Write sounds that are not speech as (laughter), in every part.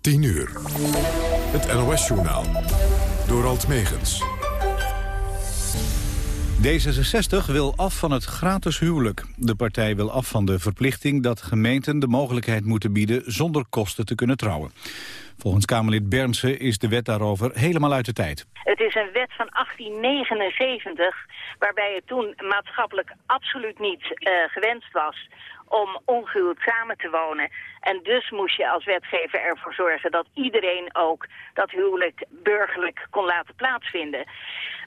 10 uur. Het NOS-journaal. Door Alt Megens. D66 wil af van het gratis huwelijk. De partij wil af van de verplichting dat gemeenten de mogelijkheid moeten bieden zonder kosten te kunnen trouwen. Volgens Kamerlid Bernsen is de wet daarover helemaal uit de tijd. Het is een wet van 1879 waarbij het toen maatschappelijk absoluut niet uh, gewenst was om ongehuwd samen te wonen. En dus moest je als wetgever ervoor zorgen dat iedereen ook dat huwelijk burgerlijk kon laten plaatsvinden.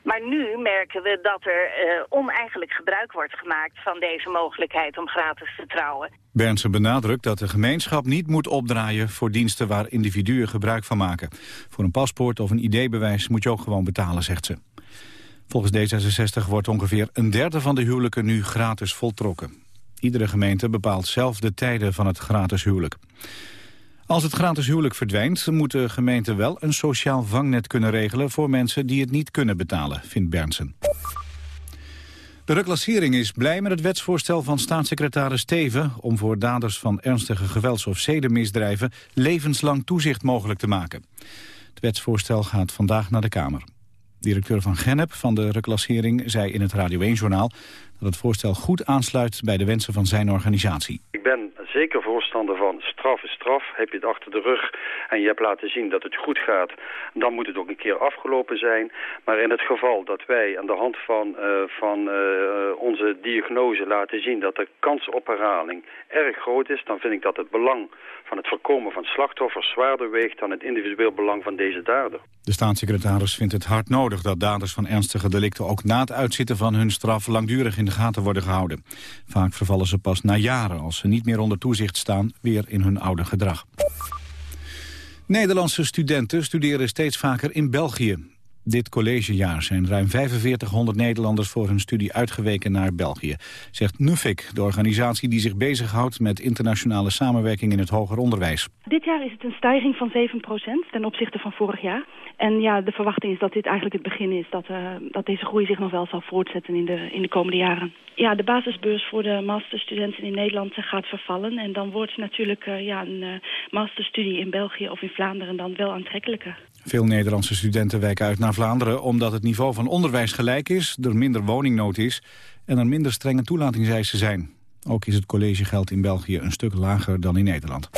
Maar nu merken we dat er uh, oneigenlijk gebruik wordt gemaakt van deze mogelijkheid om gratis te trouwen. Bernsen benadrukt dat de gemeenschap niet moet opdraaien voor diensten waar individuen gebruik van maken. Voor een paspoort of een ID-bewijs moet je ook gewoon betalen, zegt ze. Volgens D66 wordt ongeveer een derde van de huwelijken nu gratis voltrokken. Iedere gemeente bepaalt zelf de tijden van het gratis huwelijk. Als het gratis huwelijk verdwijnt, moet de wel een sociaal vangnet kunnen regelen voor mensen die het niet kunnen betalen, vindt Bernsen. De reclassering is blij met het wetsvoorstel van staatssecretaris Steven... om voor daders van ernstige gewelds- of zedenmisdrijven levenslang toezicht mogelijk te maken. Het wetsvoorstel gaat vandaag naar de Kamer. Directeur van Gennep van de reclassering zei in het Radio 1-journaal... dat het voorstel goed aansluit bij de wensen van zijn organisatie. Ik ben zeker voorstander van straf is straf. Heb je het achter de rug en je hebt laten zien dat het goed gaat... dan moet het ook een keer afgelopen zijn. Maar in het geval dat wij aan de hand van, uh, van uh, onze diagnose laten zien... dat de kans op herhaling erg groot is... dan vind ik dat het belang van het voorkomen van slachtoffers zwaarder weegt... dan het individueel belang van deze dader. De staatssecretaris vindt het hard nodig dat daders van ernstige delicten... ook na het uitzitten van hun straf langdurig in de gaten worden gehouden. Vaak vervallen ze pas na jaren, als ze niet meer onder toezicht staan... weer in hun oude gedrag. Nederlandse studenten studeren steeds vaker in België. Dit collegejaar zijn ruim 4500 Nederlanders voor hun studie uitgeweken naar België, zegt NUFIC, de organisatie die zich bezighoudt met internationale samenwerking in het hoger onderwijs. Dit jaar is het een stijging van 7% ten opzichte van vorig jaar. En ja, de verwachting is dat dit eigenlijk het begin is, dat, uh, dat deze groei zich nog wel zal voortzetten in de, in de komende jaren. Ja, de basisbeurs voor de masterstudenten in Nederland gaat vervallen en dan wordt natuurlijk uh, ja, een uh, masterstudie in België of in Vlaanderen dan wel aantrekkelijker. Veel Nederlandse studenten wijken uit naar Vlaanderen omdat het niveau van onderwijs gelijk is, er minder woningnood is en er minder strenge toelatingseisen zijn. Ook is het collegegeld in België een stuk lager dan in Nederland.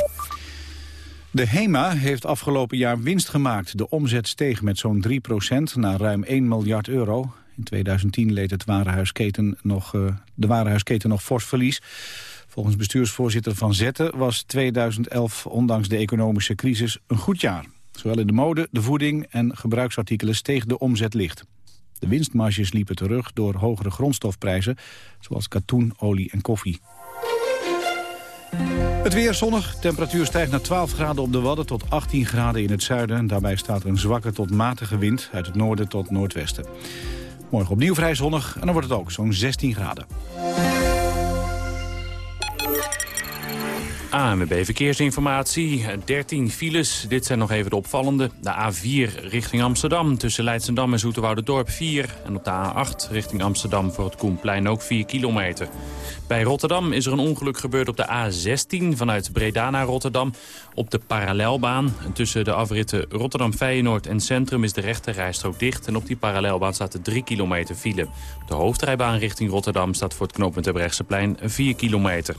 De HEMA heeft afgelopen jaar winst gemaakt. De omzet steeg met zo'n 3% naar ruim 1 miljard euro. In 2010 leed het warenhuisketen nog, uh, de warenhuisketen nog fors verlies. Volgens bestuursvoorzitter Van Zetten was 2011, ondanks de economische crisis, een goed jaar. Zowel in de mode, de voeding en gebruiksartikelen steeg de omzet licht. De winstmarges liepen terug door hogere grondstofprijzen... zoals katoen, olie en koffie. Het weer zonnig. Temperatuur stijgt naar 12 graden op de Wadden tot 18 graden in het zuiden. Daarbij staat een zwakke tot matige wind uit het noorden tot noordwesten. Morgen opnieuw vrij zonnig en dan wordt het ook zo'n 16 graden. ANWB Verkeersinformatie, 13 files. Dit zijn nog even de opvallende. De A4 richting Amsterdam tussen Leidsendam en Dorp 4. En op de A8 richting Amsterdam voor het Koenplein ook 4 kilometer. Bij Rotterdam is er een ongeluk gebeurd op de A16 vanuit Breda naar Rotterdam. Op de parallelbaan tussen de afritten Rotterdam-Feyenoord en Centrum is de rechterrijstrook dicht. En op die parallelbaan staat er 3 kilometer file. De hoofdrijbaan richting Rotterdam staat voor het knooppunt plein 4 kilometer.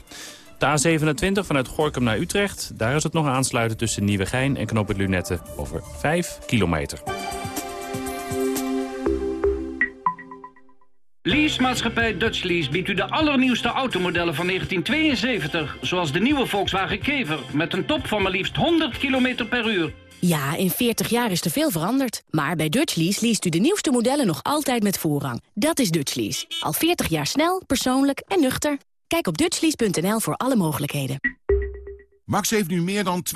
De A27 vanuit Gorkum naar Utrecht. Daar is het nog aansluiten tussen Nieuwegein en knooppunt Lunette over 5 kilometer. Leasemaatschappij Dutch Lease biedt u de allernieuwste automodellen van 1972. Zoals de nieuwe Volkswagen Kever met een top van maar liefst 100 km per uur. Ja, in 40 jaar is er veel veranderd. Maar bij Dutch Lease leest u de nieuwste modellen nog altijd met voorrang. Dat is Dutch Lease. Al 40 jaar snel, persoonlijk en nuchter. Kijk op dutchlease.nl voor alle mogelijkheden. Max heeft nu meer dan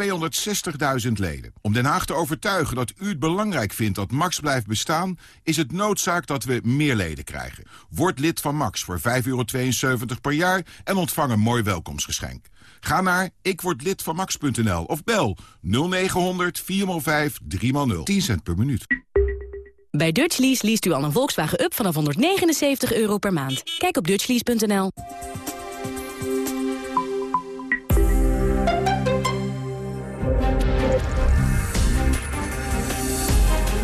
260.000 leden. Om Den Haag te overtuigen dat u het belangrijk vindt dat Max blijft bestaan... is het noodzaak dat we meer leden krijgen. Word lid van Max voor 5,72 per jaar en ontvang een mooi welkomstgeschenk. Ga naar ikwordlidvanmax.nl of bel 0900 405 3x0. 10 cent per minuut. Bij Dutchlease leest u al een Volkswagen Up vanaf 179 euro per maand. Kijk op dutchlease.nl.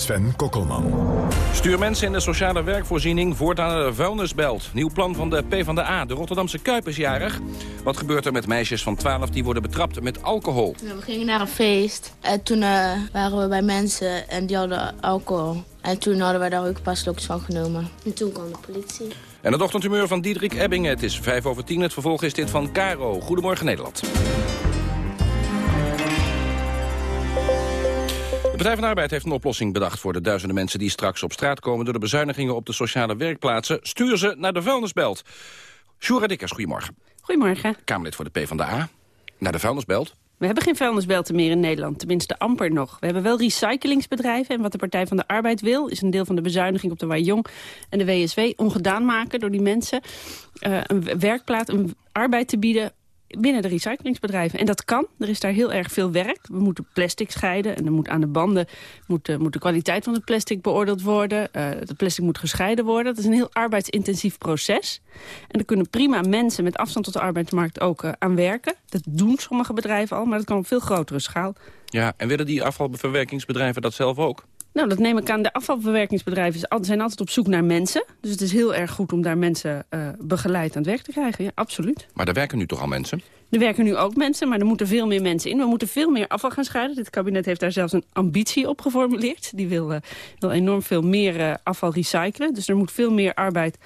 Sven Kokkelman. Stuur mensen in de sociale werkvoorziening voortaan naar de vuilnisbelt. Nieuw plan van de PvdA. De Rotterdamse Kuip is jarig. Wat gebeurt er met meisjes van 12 die worden betrapt met alcohol? Ja, we gingen naar een feest en toen uh, waren we bij mensen en die hadden alcohol. En toen hadden wij daar ook een paar slokjes van genomen. En toen kwam de politie. En het ochtendhumeur van Diederik Ebbingen. Het is 5 over 10. Het vervolg is dit van Caro. Goedemorgen Nederland. De Partij van de Arbeid heeft een oplossing bedacht voor de duizenden mensen die straks op straat komen door de bezuinigingen op de sociale werkplaatsen. Stuur ze naar de vuilnisbelt. Shura Dikkers, goedemorgen. Goedemorgen. Kamerlid voor de PvdA. Naar de vuilnisbelt. We hebben geen vuilnisbelten meer in Nederland, tenminste amper nog. We hebben wel recyclingsbedrijven en wat de Partij van de Arbeid wil... is een deel van de bezuiniging op de Wajong en de WSW ongedaan maken... door die mensen uh, een werkplaats, een arbeid te bieden binnen de recyclingsbedrijven. En dat kan. Er is daar heel erg veel werk. We moeten plastic scheiden. En er moet aan de banden moet, uh, moet de kwaliteit van het plastic beoordeeld worden. Uh, het plastic moet gescheiden worden. Dat is een heel arbeidsintensief proces. En er kunnen prima mensen met afstand tot de arbeidsmarkt ook uh, aan werken. Dat doen sommige bedrijven al, maar dat kan op veel grotere schaal. Ja, en willen die afvalverwerkingsbedrijven dat zelf ook? Nou, dat neem ik aan. De afvalverwerkingsbedrijven zijn altijd op zoek naar mensen. Dus het is heel erg goed om daar mensen uh, begeleid aan het werk te krijgen. Ja, absoluut. Maar er werken nu toch al mensen? Er werken nu ook mensen, maar er moeten veel meer mensen in. We moeten veel meer afval gaan scheiden. Dit kabinet heeft daar zelfs een ambitie op geformuleerd. Die wil, uh, wil enorm veel meer uh, afval recyclen. Dus er moet veel meer arbeid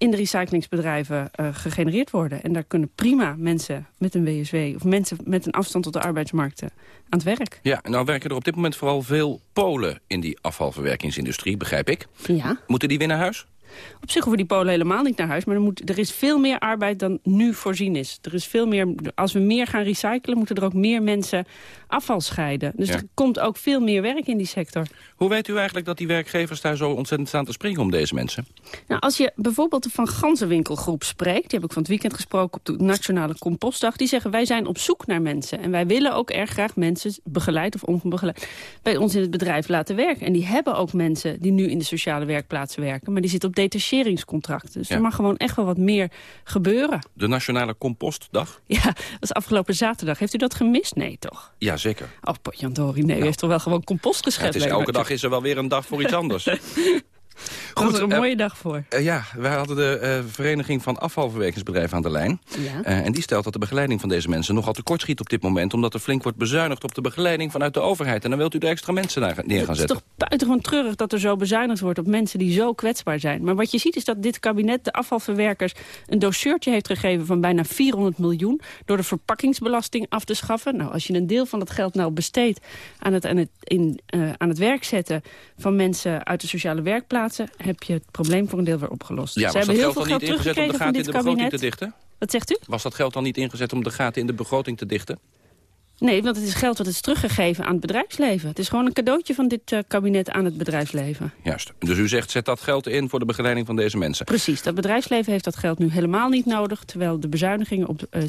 in de recyclingsbedrijven uh, gegenereerd worden. En daar kunnen prima mensen met een WSW... of mensen met een afstand tot de arbeidsmarkt aan het werk. Ja, en nou werken er op dit moment vooral veel Polen... in die afvalverwerkingsindustrie, begrijp ik. Ja. Moeten die weer naar huis? Op zich hoeven die Polen helemaal niet naar huis. Maar er, moet, er is veel meer arbeid dan nu voorzien is. Er is veel meer, als we meer gaan recyclen, moeten er ook meer mensen afval scheiden. Dus ja. er komt ook veel meer werk in die sector. Hoe weet u eigenlijk dat die werkgevers daar zo ontzettend staan te springen om deze mensen? Nou, als je bijvoorbeeld de Van Ganzenwinkelgroep spreekt... die heb ik van het weekend gesproken op de Nationale Compostdag... die zeggen wij zijn op zoek naar mensen. En wij willen ook erg graag mensen begeleid of onbegeleid... bij ons in het bedrijf laten werken. En die hebben ook mensen die nu in de sociale werkplaatsen werken... maar die zitten op detacheringscontracten. Dus ja. er mag gewoon echt wel wat meer gebeuren. De Nationale Compostdag? Ja, dat is afgelopen zaterdag. Heeft u dat gemist? Nee, toch? Ja, zeker. Oh, potjandori, nee, nou, u heeft toch wel gewoon compost geschept? Het is, elke dag is er wel weer een dag voor iets anders. (laughs) Goed, er een uh, mooie dag voor. Uh, ja, wij hadden de uh, Vereniging van Afvalverwerkingsbedrijven aan de lijn. Ja. en die stelt dat de begeleiding van deze mensen nogal tekort schiet op dit moment... omdat er flink wordt bezuinigd op de begeleiding vanuit de overheid. En dan wilt u er extra mensen naar neer gaan zetten. Het is toch buitengewoon treurig dat er zo bezuinigd wordt op mensen die zo kwetsbaar zijn. Maar wat je ziet is dat dit kabinet de afvalverwerkers een doseurtje heeft gegeven... van bijna 400 miljoen door de verpakkingsbelasting af te schaffen. Nou, als je een deel van dat geld nou besteedt aan het, aan het, in, aan het werk zetten... van mensen uit de sociale heb je het probleem voor een deel weer opgelost. Ja, Ze hebben heel veel geld ingezet om de gaten in de begroting kabinet. te dichten? Wat zegt u? Was dat geld dan niet ingezet om de gaten in de begroting te dichten? Nee, want het is geld wat is teruggegeven aan het bedrijfsleven. Het is gewoon een cadeautje van dit uh, kabinet aan het bedrijfsleven. Juist. Dus u zegt, zet dat geld in voor de begeleiding van deze mensen. Precies. Dat bedrijfsleven heeft dat geld nu helemaal niet nodig... terwijl de bezuinigingen op uh,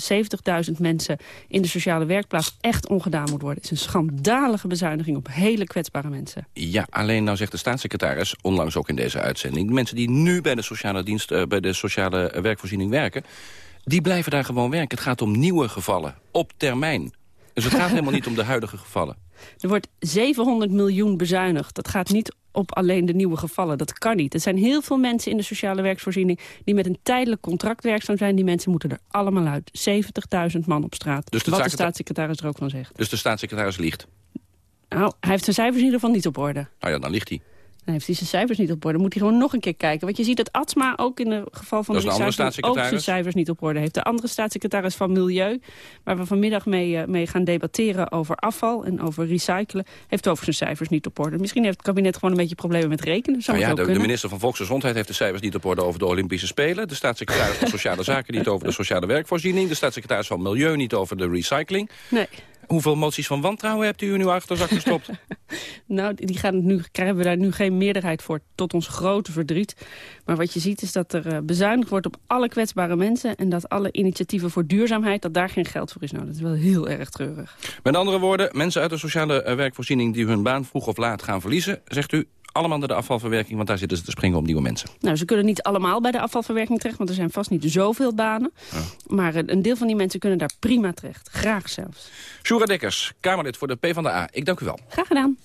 70.000 mensen in de sociale werkplaats echt ongedaan moet worden. Het is een schandalige bezuiniging op hele kwetsbare mensen. Ja, alleen nou zegt de staatssecretaris, onlangs ook in deze uitzending... de mensen die nu bij de sociale, dienst, uh, bij de sociale werkvoorziening werken... die blijven daar gewoon werken. Het gaat om nieuwe gevallen, op termijn. Dus het gaat helemaal niet om de huidige gevallen. Er wordt 700 miljoen bezuinigd. Dat gaat niet op alleen de nieuwe gevallen. Dat kan niet. Er zijn heel veel mensen in de sociale werksvoorziening... die met een tijdelijk contract werkzaam zijn. Die mensen moeten er allemaal uit. 70.000 man op straat. Dus de Wat de staatssecretaris er ook van zegt. Dus de staatssecretaris liegt? Nou, hij heeft zijn cijfers in ieder geval niet op orde. Nou ja, dan ligt hij. Dan heeft hij zijn cijfers niet op orde. moet hij gewoon nog een keer kijken. Want je ziet dat Atsma ook in het geval van de recycling ook zijn cijfers niet op orde heeft. De andere staatssecretaris van Milieu, waar we vanmiddag mee, uh, mee gaan debatteren over afval en over recyclen, heeft over zijn cijfers niet op orde. Misschien heeft het kabinet gewoon een beetje problemen met rekenen. Zou nou ja, de, de, minister van Volksgezondheid heeft de cijfers niet op orde over de Olympische Spelen. De staatssecretaris van (laughs) Sociale Zaken niet over de sociale werkvoorziening. De staatssecretaris van Milieu niet over de recycling. Nee. Hoeveel moties van wantrouwen hebt u in uw achterzak gestopt? (laughs) nou, die gaan nu, krijgen we daar nu geen meerderheid voor, tot ons grote verdriet. Maar wat je ziet is dat er uh, bezuinigd wordt op alle kwetsbare mensen... en dat alle initiatieven voor duurzaamheid, dat daar geen geld voor is. Nou, dat is wel heel erg treurig. Met andere woorden, mensen uit de sociale uh, werkvoorziening... die hun baan vroeg of laat gaan verliezen, zegt u... allemaal naar de afvalverwerking... want daar zitten ze te springen op nieuwe mensen. Nou, ze kunnen niet allemaal bij de afvalverwerking terecht... want er zijn vast niet zoveel banen. Maar een, een deel van die mensen kunnen daar prima terecht. Graag zelfs. Shura Dekkers, Kamerlid voor de PvdA. Ik dank u wel. Graag gedaan.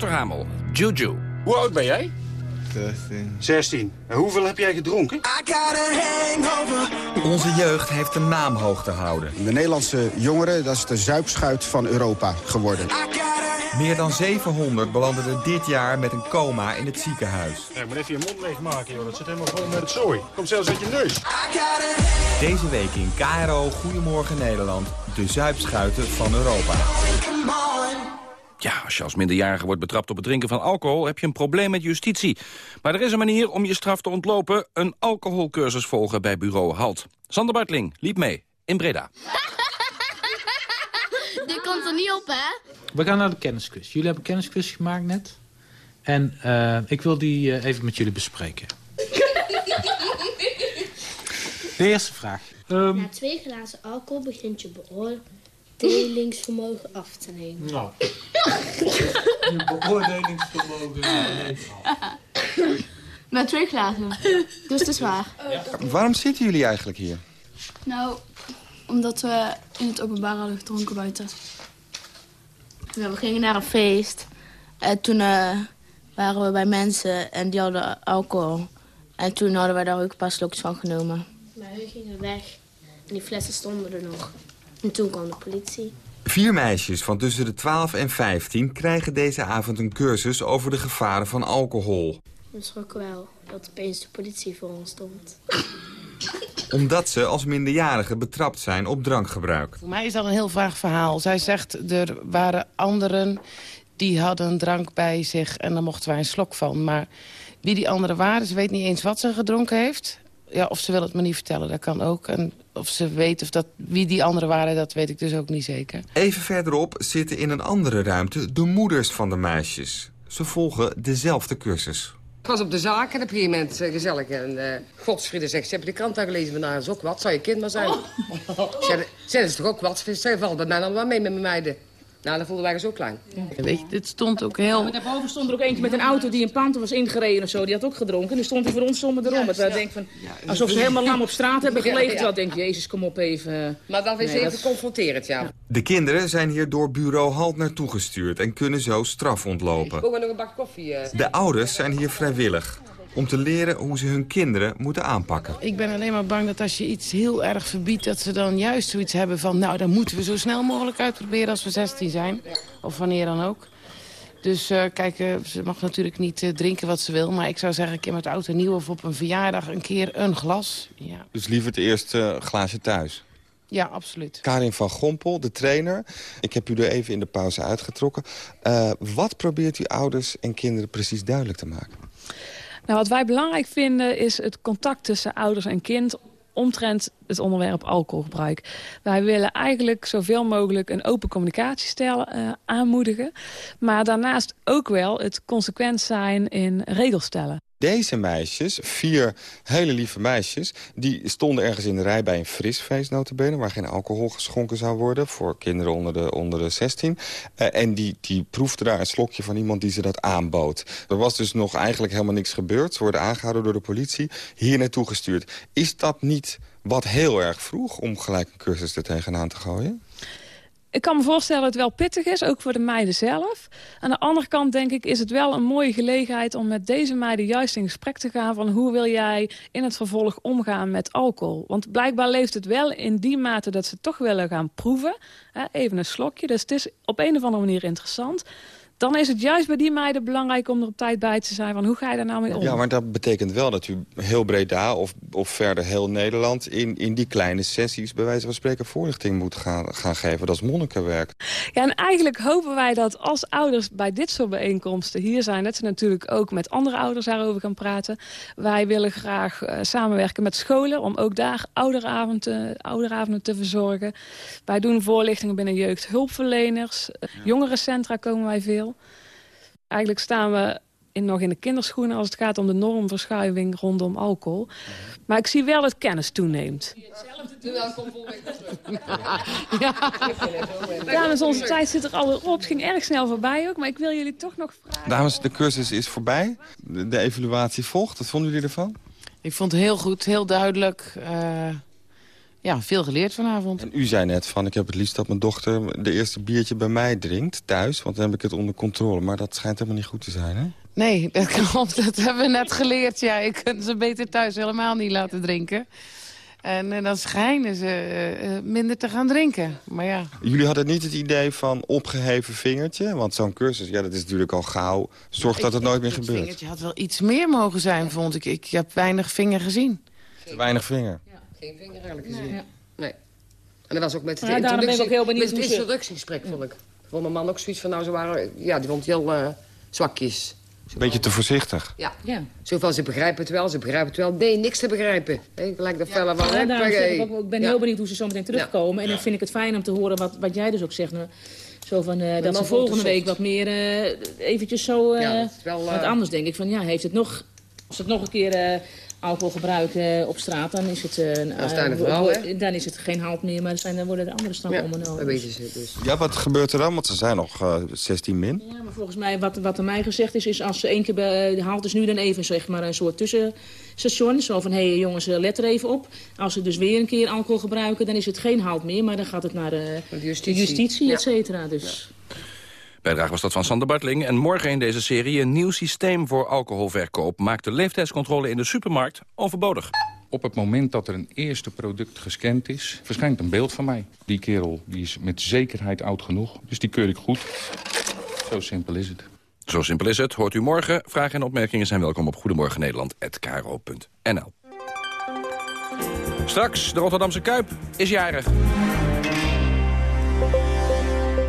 Wouter Hamel, Juju. Hoe oud ben jij? 16. En hoeveel heb jij gedronken? I got a hangover. Onze jeugd heeft de naam hoog te houden. De Nederlandse jongeren, dat is de zuipschuit van Europa geworden. Meer dan 700 belanden er dit jaar met een coma in het ziekenhuis. Ja, moet even je mond leegmaken, joh. Dat zit helemaal vol met het zooi. Komt zelfs uit je neus. Deze week in KRO Goedemorgen Nederland. De zuipschuiten van Europa. Ja, als je als minderjarige wordt betrapt op het drinken van alcohol... heb je een probleem met justitie. Maar er is een manier om je straf te ontlopen. Een alcoholcursus volgen bij bureau HALT. Sander Bartling liep mee in Breda. (laughs) Dit komt er niet op, hè? We gaan naar de kennisquiz. Jullie hebben een kennisquiz gemaakt net. En eh, ik wil die eh, even met jullie bespreken. (laughs) De eerste vraag. Ehm, Na twee glazen alcohol begint je beoordelingsvermogen af te nemen. nou. (laughs) Je beoordelingsvermogen. Na twee glazen. Dus het is waar. Waarom zitten jullie eigenlijk hier? Nou, omdat we in het openbaar hadden gedronken buiten. Ja, we gingen naar een feest. En toen eh, waren we bij mensen en die hadden alcohol. En toen hadden wij daar ook een paar slokjes van genomen. Maar hun gingen weg. En die flessen stonden er nog. En toen kwam de politie. Vier meisjes van tussen de 12 en 15 krijgen deze avond een cursus over de gevaren van alcohol. We schrokken wel dat opeens de politie voor ons stond. Omdat ze als minderjarigen betrapt zijn op drankgebruik. Voor mij is dat een heel vaag verhaal. Zij zegt, er waren anderen die hadden drank bij zich en daar mochten wij een slok van. Maar wie die anderen waren, ze weet niet eens wat ze gedronken heeft. Ja, of ze wil het me niet vertellen, dat kan ook. En of ze weet of dat, wie die anderen waren, dat weet ik dus ook niet zeker. Even verderop zitten in een andere ruimte de moeders van de meisjes. Ze volgen dezelfde cursus. Ik was op de zaak en op een gegeven moment eh, gezellig. En uh, Godsvrede zegt, ze hebben de krant al gelezen vandaag. Dat is ook wat, zou je kind maar zijn. Zijn Zijn ze toch ook wat? Zij valt bij mij dan wel mee met mijn meiden. Nou, dan voelden wij zo klein. Weet je, dit stond ook heel... Maar daarboven stond er ook eentje met een auto die een panter was ingereden of zo. Die had ook gedronken. En stond hij voor ons zonder erom. Ja, ja. denk van, alsof ze helemaal lam op straat hebben gelegen. Ja, Terwijl ik denk, jezus, kom op even. Maar dat is nee, even dat... confronterend, ja. De kinderen zijn hier door bureau Halt naartoe gestuurd... en kunnen zo straf ontlopen. Ik nog een bak koffie. Uh... De ouders zijn hier vrijwillig om te leren hoe ze hun kinderen moeten aanpakken. Ik ben alleen maar bang dat als je iets heel erg verbiedt... dat ze dan juist zoiets hebben van... nou, dan moeten we zo snel mogelijk uitproberen als we 16 zijn. Of wanneer dan ook. Dus uh, kijk, uh, ze mag natuurlijk niet uh, drinken wat ze wil. Maar ik zou zeggen, een keer met oud en nieuw of op een verjaardag een keer een glas. Ja. Dus liever het eerste glaasje thuis? Ja, absoluut. Karin van Gompel, de trainer. Ik heb u er even in de pauze uitgetrokken. wat probeert u ouders en kinderen precies duidelijk te maken? Nou, wat wij belangrijk vinden is het contact tussen ouders en kind omtrent het onderwerp alcoholgebruik. Wij willen eigenlijk zoveel mogelijk een open communicatiestijl uh, aanmoedigen. Maar daarnaast ook wel het consequent zijn in regels stellen. Deze meisjes, vier hele lieve meisjes... die stonden ergens in de rij bij een frisfeest notabene... waar geen alcohol geschonken zou worden voor kinderen onder de, onder de 16. Uh, en die, die proefden daar een slokje van iemand die ze dat aanbood. Er was dus nog eigenlijk helemaal niks gebeurd. Ze worden aangehouden door de politie, hier naartoe gestuurd. Is dat niet wat heel erg vroeg om gelijk een cursus er tegenaan te gooien? Ik kan me voorstellen dat het wel pittig is, ook voor de meiden zelf. Aan de andere kant denk ik is het wel een mooie gelegenheid... om met deze meiden juist in gesprek te gaan... van hoe wil jij in het vervolg omgaan met alcohol. Want blijkbaar leeft het wel in die mate dat ze toch willen gaan proeven. Even een slokje, dus het is op een of andere manier interessant dan is het juist bij die meiden belangrijk om er op tijd bij te zijn. Van hoe ga je daar nou mee om? Ja, maar dat betekent wel dat u heel Breda of, of verder heel Nederland... In, in die kleine sessies bij wijze van spreken voorlichting moet gaan, gaan geven. Dat is monnikenwerk. Ja, en eigenlijk hopen wij dat als ouders bij dit soort bijeenkomsten hier zijn... dat ze natuurlijk ook met andere ouders daarover gaan praten. Wij willen graag uh, samenwerken met scholen... om ook daar ouderavonden, ouderavonden te verzorgen. Wij doen voorlichtingen binnen jeugdhulpverleners. Ja. Jongerencentra komen wij veel. Eigenlijk staan we in, nog in de kinderschoenen als het gaat om de normverschuiving rondom alcohol. Maar ik zie wel dat kennis toeneemt. Ja. Dames, onze tijd zit er al op. Het ging erg snel voorbij ook, maar ik wil jullie toch nog vragen. Dames, de cursus is voorbij. De, de evaluatie volgt. Wat vonden jullie ervan? Ik vond het heel goed, heel duidelijk. Uh, ja, veel geleerd vanavond. En u zei net van, ik heb het liefst dat mijn dochter de eerste biertje bij mij drinkt, thuis. Want dan heb ik het onder controle. Maar dat schijnt helemaal niet goed te zijn, hè? Nee, dat (laughs) klopt. Dat hebben we net geleerd. Ja, ik kan ze beter thuis helemaal niet laten drinken. En, en dan schijnen ze uh, minder te gaan drinken. Maar ja. Jullie hadden niet het idee van opgeheven vingertje? Want zo'n cursus, ja, dat is natuurlijk al gauw. Zorg dat het nooit meer gebeurt. Het vingertje had wel iets meer mogen zijn, vond ik. Ik heb weinig vinger gezien. Weinig vinger? Geen vinger eigenlijk gezien. Nee. nee. En dat was ook met het, ja, introductie, ben ik ook heel benieuwd met het introductiegesprek, vond ik. Vond mijn man ook zoiets van, nou, ze waren... Ja, die vond heel uh, zwakjes. Een beetje te voorzichtig. Ja. ja. Zoveel, ze begrijpen het wel, ze begrijpen het wel. Nee, niks te begrijpen. Hey, gelijk de felle van... Ja, ik, ik ben heel benieuwd hoe ze zo meteen terugkomen. En dan vind ik het fijn om te horen wat, wat jij dus ook zegt. Nou, zo van, uh, dat ze volgende week wat meer uh, eventjes zo... Uh, wel, wat anders denk ik. Van ja, heeft het nog... Als het nog een keer alcohol gebruiken op straat, dan is het, uh, uh, dan is het geen halt meer, maar zijn, dan worden er andere stappen ja, ondernomen. Dus. Ja, wat gebeurt er dan? Want ze zijn nog uh, 16 min. Ja, maar volgens mij, wat, wat er mij gezegd is, is als ze één keer bij, de halt is nu dan even zeg maar, een soort tussenstation. Zo van, hé hey, jongens, let er even op. Als ze dus weer een keer alcohol gebruiken, dan is het geen halt meer, maar dan gaat het naar de, justitie, de justitie ja. et cetera. Dus... Bijdrage was dat van Sander Bartling. En morgen in deze serie een nieuw systeem voor alcoholverkoop... maakt de leeftijdscontrole in de supermarkt overbodig. Op het moment dat er een eerste product gescand is... verschijnt een beeld van mij. Die kerel die is met zekerheid oud genoeg, dus die keur ik goed. Zo simpel is het. Zo simpel is het. Hoort u morgen. Vragen en opmerkingen zijn welkom op Goedemorgen Nederland@kro.nl. Straks, de Rotterdamse Kuip is jarig.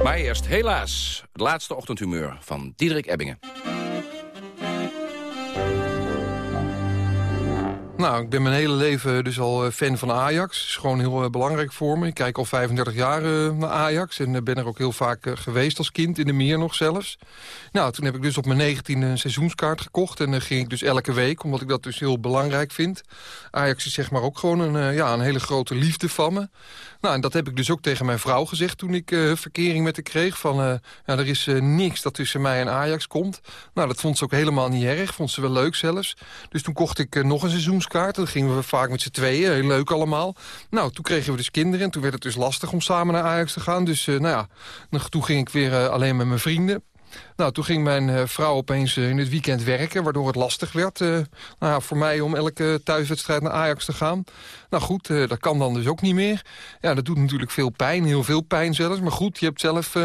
Maar eerst, helaas, het laatste ochtendhumeur van Diederik Ebbingen. Nou, ik ben mijn hele leven dus al eh, fan van Ajax. Is gewoon heel eh, belangrijk voor me. Ik kijk al 35 jaar eh, naar Ajax en ben er ook heel vaak geweest als kind, in de meer nog zelfs. Nou, toen heb ik dus op mijn 19e een seizoenskaart gekocht en dan ging ik dus elke week, omdat ik dat dus heel belangrijk vind. Ajax is zeg maar ook gewoon een, ja, een hele grote liefde van me. Nou, en dat heb ik dus ook tegen mijn vrouw gezegd toen ik uh, verkering met haar kreeg. Van, uh, er is uh, niks dat tussen mij en Ajax komt. Nou, dat vond ze ook helemaal niet erg. Vond ze wel leuk zelfs. Dus toen kocht ik nog een seizoenskaart. Dan gingen we vaak met z'n tweeën. Heel leuk allemaal. Nou, toen kregen we dus kinderen. En toen werd het dus lastig om samen naar Ajax te gaan. Dus nou ja, toen ging ik weer alleen met mijn vrienden. Nou, toen ging mijn uh, vrouw opeens uh, in het weekend werken... waardoor het lastig werd uh, nou, voor mij om elke thuiswedstrijd naar Ajax te gaan. Nou goed, dat kan dan dus ook niet meer. Ja, dat doet natuurlijk veel pijn, heel veel pijn zelfs. Maar goed, je hebt zelf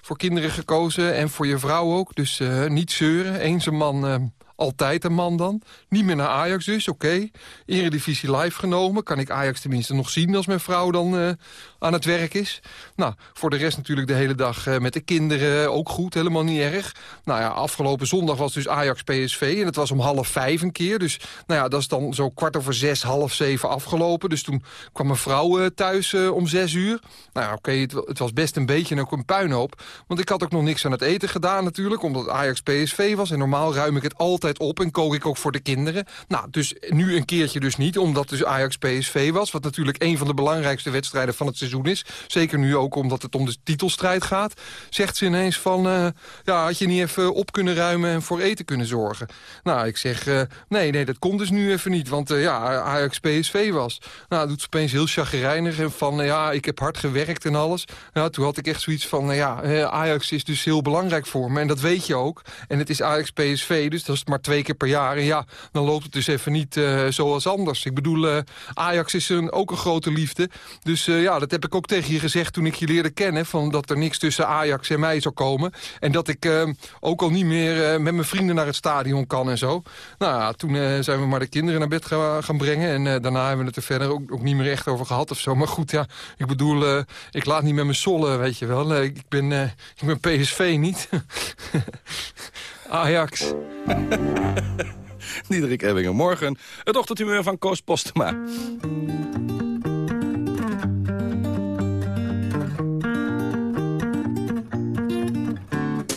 voor kinderen gekozen en voor je vrouw ook. Dus niet zeuren, eens een man altijd een man dan. Niet meer naar Ajax dus, oké. Eredivisie live genomen. Kan ik Ajax tenminste nog zien als mijn vrouw dan uh, aan het werk is. Nou, voor de rest natuurlijk de hele dag uh, met de kinderen. Ook goed, helemaal niet erg. Nou ja, afgelopen zondag was dus Ajax-PSV. En het was om half vijf een keer. Dus nou ja, dat is dan zo kwart over zes, half zeven afgelopen. Dus toen kwam mijn vrouw thuis om zes uur. Nou ja, oké, het, was best een beetje ook een puinhoop. Want ik had ook nog niks aan het eten gedaan natuurlijk. Omdat Ajax-PSV was. En normaal ruim ik het altijd op en kook ik ook voor de kinderen. Nou, dus nu een keertje dus niet, omdat dus Ajax-PSV was... wat natuurlijk een van de belangrijkste wedstrijden van het seizoen is. Zeker nu ook omdat het om de titelstrijd gaat. Zegt ze ineens van, uh, ja, had je niet even op kunnen ruimen... en voor eten kunnen zorgen? Nou, ik zeg, uh, nee, nee, dat komt dus nu even niet, want uh, ja, Ajax-PSV was. Nou, doet ze opeens heel chagrijnig en van, ja, ik heb hard gewerkt en alles. Nou, toen had ik echt zoiets van, ja, Ajax is dus heel belangrijk voor me. En dat weet je ook. En het is Ajax-PSV, dus dat is maar twee keer per jaar. En ja, dan loopt het dus even niet uh, zoals anders. Ik bedoel, uh, Ajax is ook een grote liefde. Dus uh, ja, dat heb ik ook tegen je gezegd toen ik je leerde kennen. Van dat er niks tussen Ajax en mij zou komen. En dat ik ook al niet meer met mijn vrienden naar het stadion kan en zo. Nou ja, toen zijn we maar de kinderen naar bed gaan, gaan brengen. En daarna hebben we het er verder ook, ook, niet meer echt over gehad of zo. Maar goed, ja, ik bedoel, ik laat niet met mijn sollen, weet je wel. ik, ben, ik ben PSV niet. (laughs) Ajax. (laughs) Diederik Ebbingen. Morgen het ochtendhumeur van Koos Postema.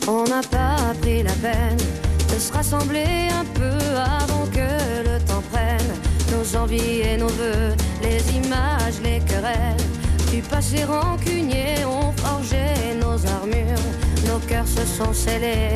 On n'a pas pris la peine de se rassembler un peu avant que le temps prenne nos envies et nos voeux, les images, les querelles du passé rancunier ont forgé nos armures, nos cœurs se sont scellés.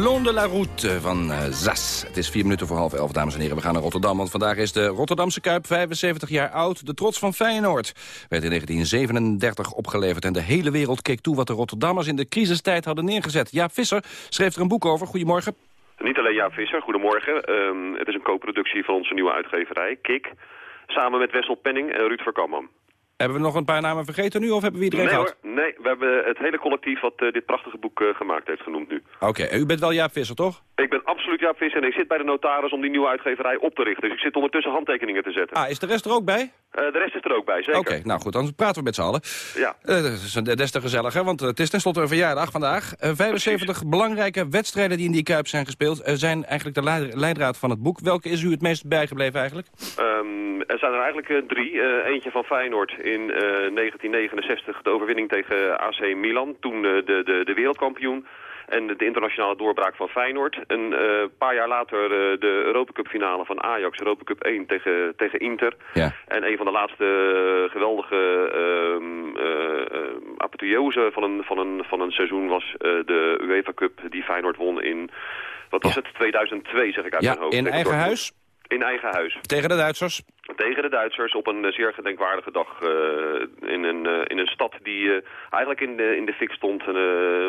Long de la Route van eh, Zas. Het is vier minuten voor half elf, dames en heren. We gaan naar Rotterdam, want vandaag is de Rotterdamse Kuip 75 jaar oud. De trots van Feyenoord werd in 1937 opgeleverd... en de hele wereld keek toe wat de Rotterdammers in de crisistijd hadden neergezet. Jaap Visser schreef er een boek over. Goedemorgen. Niet alleen Jaap Visser, goedemorgen. Ehm, het is een co-productie van onze nieuwe uitgeverij, Kik. Samen met Wessel Penning en Ruud Verkamman. Hebben we nog een paar namen vergeten nu, of hebben we iedereen Nee gehad? hoor, nee, we hebben het hele collectief wat eh, dit prachtige boek eh, gemaakt heeft genoemd nu. Oké, u bent wel Jaap Visser, toch? Ik ben absoluut Jaap Visser en ik zit bij de notaris om die nieuwe uitgeverij op te richten. Dus ik zit ondertussen handtekeningen te zetten. Ah, is de rest er ook bij? Eh, de rest is er ook bij, zeker. Oké, nou goed, dan praten we met z'n allen. Ja. Eh, dat is des te gezelliger, want eh, het is tenslotte een verjaardag vandaag. Eh, 75 belangrijke wedstrijden die in die Kuip zijn gespeeld... eh, zijn eigenlijk de leid- leidraad van het boek. Welke is u het meest bijgebleven eigenlijk? Ehm, er zijn er eigenlijk eh, drie. Eh, eentje van Feyenoord in eh, 1969, de overwinning tegen AC Milan. Toen eh, de, de, de wereldkampioen. En de internationale doorbraak van Feyenoord. Een eh, paar jaar later eh, de Europacup finale van Ajax, Europa Cup 1 tegen, tegen Inter. Ja. En een van de laatste eh, geweldige ehm eh, eh, apotheose van een, van, een, van een seizoen was eh, de UEFA Cup die Feyenoord won in, wat was het, 2002 zeg ik uit Ja, mijn hoofd. in eigen Dortmund. huis? In eigen huis. Tegen de Duitsers? Tegen de Duitsers op een eh, zeer gedenkwaardige dag eh, in, een, eh, in een stad die eigenlijk in de, in de fik stond.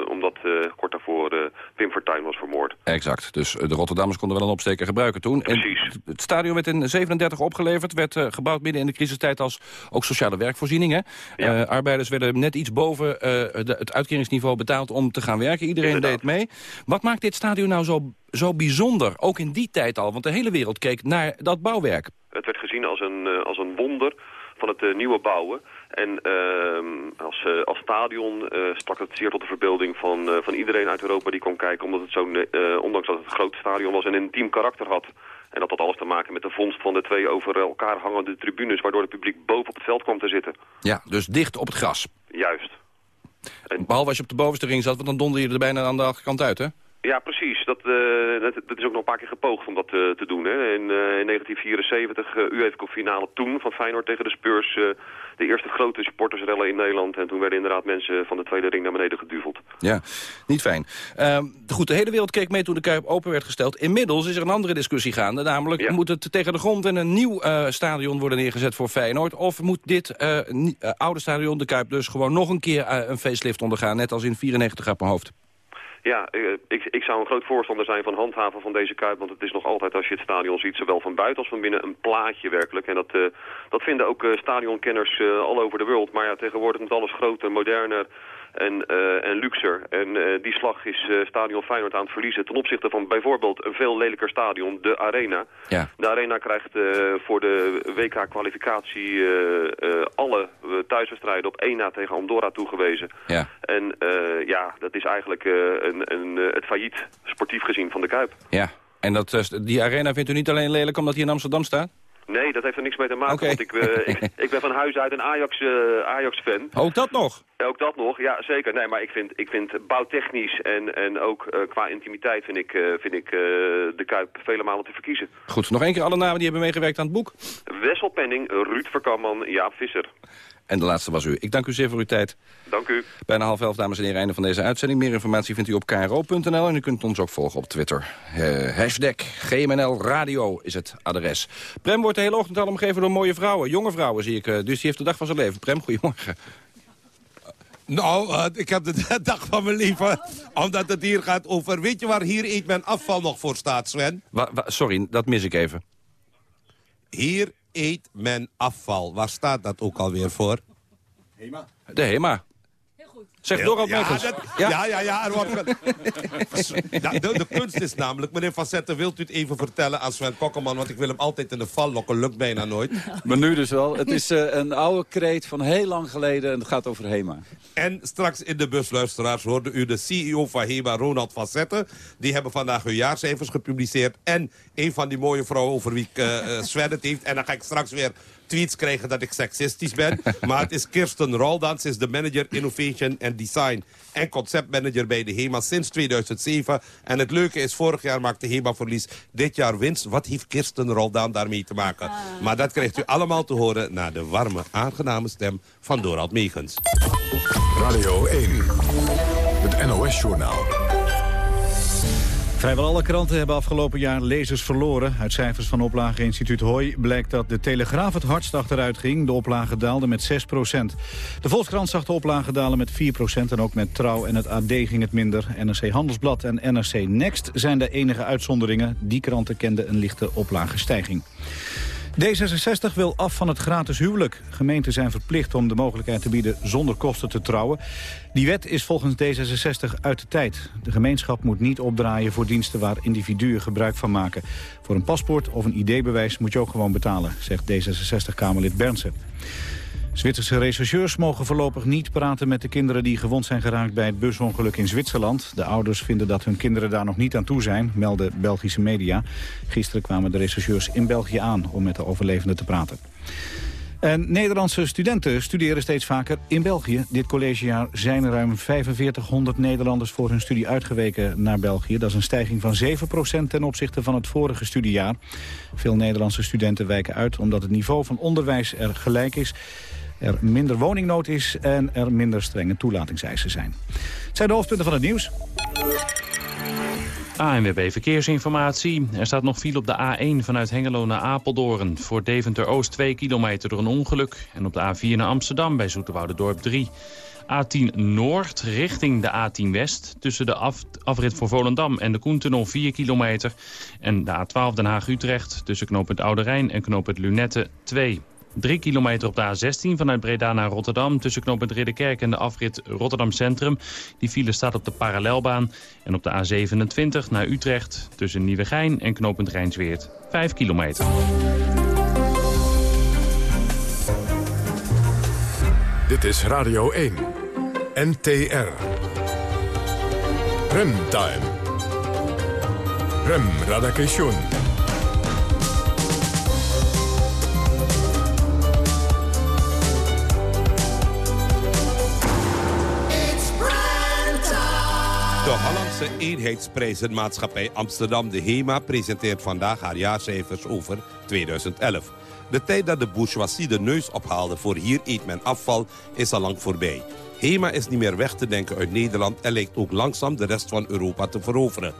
omdat kort daarvoor Pim Fortuyn was vermoord. Exact, dus de Rotterdammers konden wel een opsteker gebruiken toen. Precies. En het stadion werd in 37 opgeleverd, werd gebouwd midden in de crisistijd als ook sociale werkvoorzieningen. Eh, arbeiders werden net iets boven de- het uitkeringsniveau betaald om te gaan werken. Iedereen deed mee. Wat maakt dit stadion nou zo, zo bijzonder, ook in die tijd al? Want de hele wereld keek naar dat bouwwerk. Het werd gezien als een, eh, als een wonder van het eh, nieuwe bouwen. En ehm, als, eh, als stadion eh, sprak het zeer tot de verbeelding van, van iedereen uit Europa die kon kijken. Omdat het zo'n, ondanks dat het een groot stadion was, een intiem karakter had. En dat had alles te maken met de vondst van de twee over elkaar hangende tribunes... waardoor het publiek boven op het veld kwam te zitten. Ja, dus dicht op het gras. Juist. Behalve als je op de bovenste ring zat, want dan donder je er bijna aan de achterkant uit, hè? Ja, precies. Dat, eh, dat, dat is ook nog een paar keer gepoogd om dat eh, te doen. Hè. In, eh, in 1974, uh, UEFA Cup finale toen van Feyenoord tegen de Spurs. de eerste grote supportersrellen in Nederland. En toen werden inderdaad mensen van de tweede ring naar beneden geduveld. Ja, niet fijn. Ehm, goed, de hele wereld keek mee toen de Kuip open werd gesteld. Inmiddels is er een andere discussie gaande. Namelijk, moet het tegen de grond en een nieuw stadion worden neergezet voor Feyenoord? Of moet dit oude stadion, de Kuip, dus gewoon nog een keer een facelift ondergaan? Net als in 94 uit mijn hoofd. Ja, eh, ik, ik zou een groot voorstander zijn van handhaven van deze Kuip. Want het is nog altijd, als je het stadion ziet, zowel van buiten als van binnen, een plaatje werkelijk. En dat, eh, dat vinden ook eh, stadionkenners all over the world. Maar ja, tegenwoordig moet alles groter, moderner en, eh, en luxer. En eh, die slag is eh, stadion Feyenoord aan het verliezen ten opzichte van bijvoorbeeld een veel lelijker stadion, de Arena. Ja. De Arena krijgt voor de WK-kwalificatie alle thuiswedstrijden op 1 na tegen Andorra toegewezen. Ja. En ja, dat is eigenlijk een, een, het failliet, sportief gezien, van de Kuip. Ja. En dat, die arena vindt u niet alleen lelijk omdat hij in Amsterdam staat? Nee, dat heeft er niks mee te maken, want ik, eh, ik, (laughs) ik ben van huis uit een Ajax, eh, Ajax-fan. Ook dat nog? Ook dat nog, ja zeker. Nee, maar ik vind, ik vind bouwtechnisch en, en ook eh, qua intimiteit vind ik, eh, vind ik eh, de Kuip vele malen te verkiezen. Goed, nog één keer alle namen die hebben meegewerkt aan het boek. Wessel Penning, Ruud Verkamman, Jaap Visser. En de laatste was u. Ik dank u zeer voor uw tijd. Dank u. Bijna half elf, dames en heren, einde van deze uitzending. Meer informatie vindt u op kro.nl en u kunt ons ook volgen op Twitter. Eh, hashtag GMNL Radio is het adres. Prem wordt de hele ochtend al omgeven door mooie vrouwen. Jonge vrouwen zie ik, eh, dus die heeft de dag van zijn leven. Prem, goedemorgen. Nou, uh, ik heb de (laughs) dag van mijn leven, omdat het hier gaat over... Weet je waar hier eet mijn afval nog voor staat, Sven? Wa sorry, dat mis ik even. Hier eet men afval. Waar staat dat ook alweer voor? Hema. De HEMA. Zeg door op ja, ja. dat, ja, ja, ja. Er wordt (laughs) ja, de, de, kunst is namelijk, meneer Van Zetten, wilt u het even vertellen aan Sven Kokkelman? Want ik wil hem altijd in de val lokken, lukt bijna nooit. Maar nu dus wel. Het is uh, een oude kreet van heel lang geleden en het gaat over HEMA. En straks in de busluisteraars hoorde u de CEO van HEMA, Ronald Van Zetten. Die hebben vandaag hun jaarcijfers gepubliceerd. En een van die mooie vrouwen over wie uh, Sven het heeft. En dan ga ik straks weer tweets krijgen dat ik seksistisch ben. (laughs) maar het is Kirsten Roldan. Ze is de manager Innovation and Design en conceptmanager bij de HEMA sinds 2007. En het leuke is, vorig jaar maakte HEMA verlies, dit jaar winst. Wat heeft Kirsten Roldan daarmee te maken? Ah. Maar dat krijgt u allemaal te horen na de warme, aangename stem van Dorald Megens. Radio 1, het NOS-journaal. Vrijwel alle kranten hebben afgelopen jaar lezers verloren. Uit cijfers van oplageinstituut Hooi blijkt dat de Telegraaf het hardst achteruit ging. De oplage daalde met 6% De Volkskrant zag de oplage dalen met 4% en ook met Trouw en het AD ging het minder. NRC Handelsblad en NRC Next zijn de enige uitzonderingen. Die kranten kenden een lichte oplagestijging. D66 wil af van het gratis huwelijk. Gemeenten zijn verplicht om de mogelijkheid te bieden zonder kosten te trouwen. Die wet is volgens D66 uit de tijd. De gemeenschap moet niet opdraaien voor diensten waar individuen gebruik van maken. Voor een paspoort of een ID-bewijs moet je ook gewoon betalen, zegt D66-Kamerlid Bernsen. Zwitserse rechercheurs mogen voorlopig niet praten met de kinderen die gewond zijn geraakt bij het busongeluk in Zwitserland. De ouders vinden dat hun kinderen daar nog niet aan toe zijn, melden Belgische media. Gisteren kwamen de rechercheurs in België aan om met de overlevenden te praten. En Nederlandse studenten studeren steeds vaker in België. Dit collegejaar zijn ruim 4500 Nederlanders voor hun studie uitgeweken naar België. Dat is een stijging van 7% ten opzichte van het vorige studiejaar. Veel Nederlandse studenten wijken uit omdat het niveau van onderwijs er gelijk is er minder woningnood is en er minder strenge toelatingseisen zijn. Het zijn de hoofdpunten van het nieuws. ANWB Verkeersinformatie. Er staat nog file op de A1 vanuit Hengelo naar Apeldoorn. Voor Deventer-Oost 2 kilometer door een ongeluk. En op de A4 naar Amsterdam bij Dorp 3. A10 Noord richting de A10 West. Tussen de af, afrit voor Volendam en de Koentunnel 4 kilometer. En de A12 Den Haag-Utrecht tussen knooppunt Oude Rijn en knooppunt Lunette 2. 3 kilometer op de A16 vanuit Breda naar Rotterdam... tussen knooppunt Ridderkerk en de afrit Rotterdam Centrum. Die file staat op de parallelbaan. En op de A27 naar Utrecht tussen Nieuwegein en knooppunt Rijnsweert. 5 kilometer. Dit is Radio 1. NTR. Remtime. Rem Radakation. Hollandse eenheidsprijzenmaatschappij Amsterdam, de HEMA, presenteert vandaag haar jaarcijfers over 2011. De tijd dat de bourgeoisie de neus ophaalde voor hier eet men afval is al lang voorbij. HEMA is niet meer weg te denken uit Nederland en lijkt ook langzaam de rest van Europa te veroveren.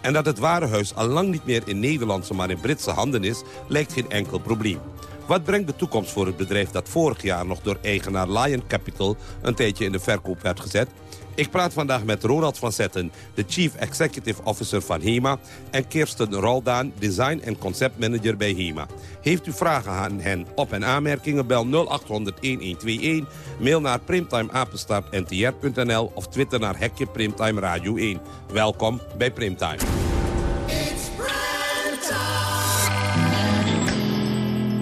En dat het warenhuis al lang niet meer in Nederlandse maar in Britse handen is, lijkt geen enkel probleem. Wat brengt de toekomst voor het bedrijf dat vorig jaar nog door eigenaar Lion Capital een tijdje in de verkoop werd gezet? Ik praat vandaag met Ronald van Zetten, de Chief Executive Officer van HEMA... en Kirsten Roldaan, Design en Concept Manager bij HEMA. Heeft u vragen aan hen op- en aanmerkingen, bel 0800-1121... mail naar primtimeapenstaartntr.nl of twitter naar Hekje Primtime Radio 1. Welkom bij Primtime.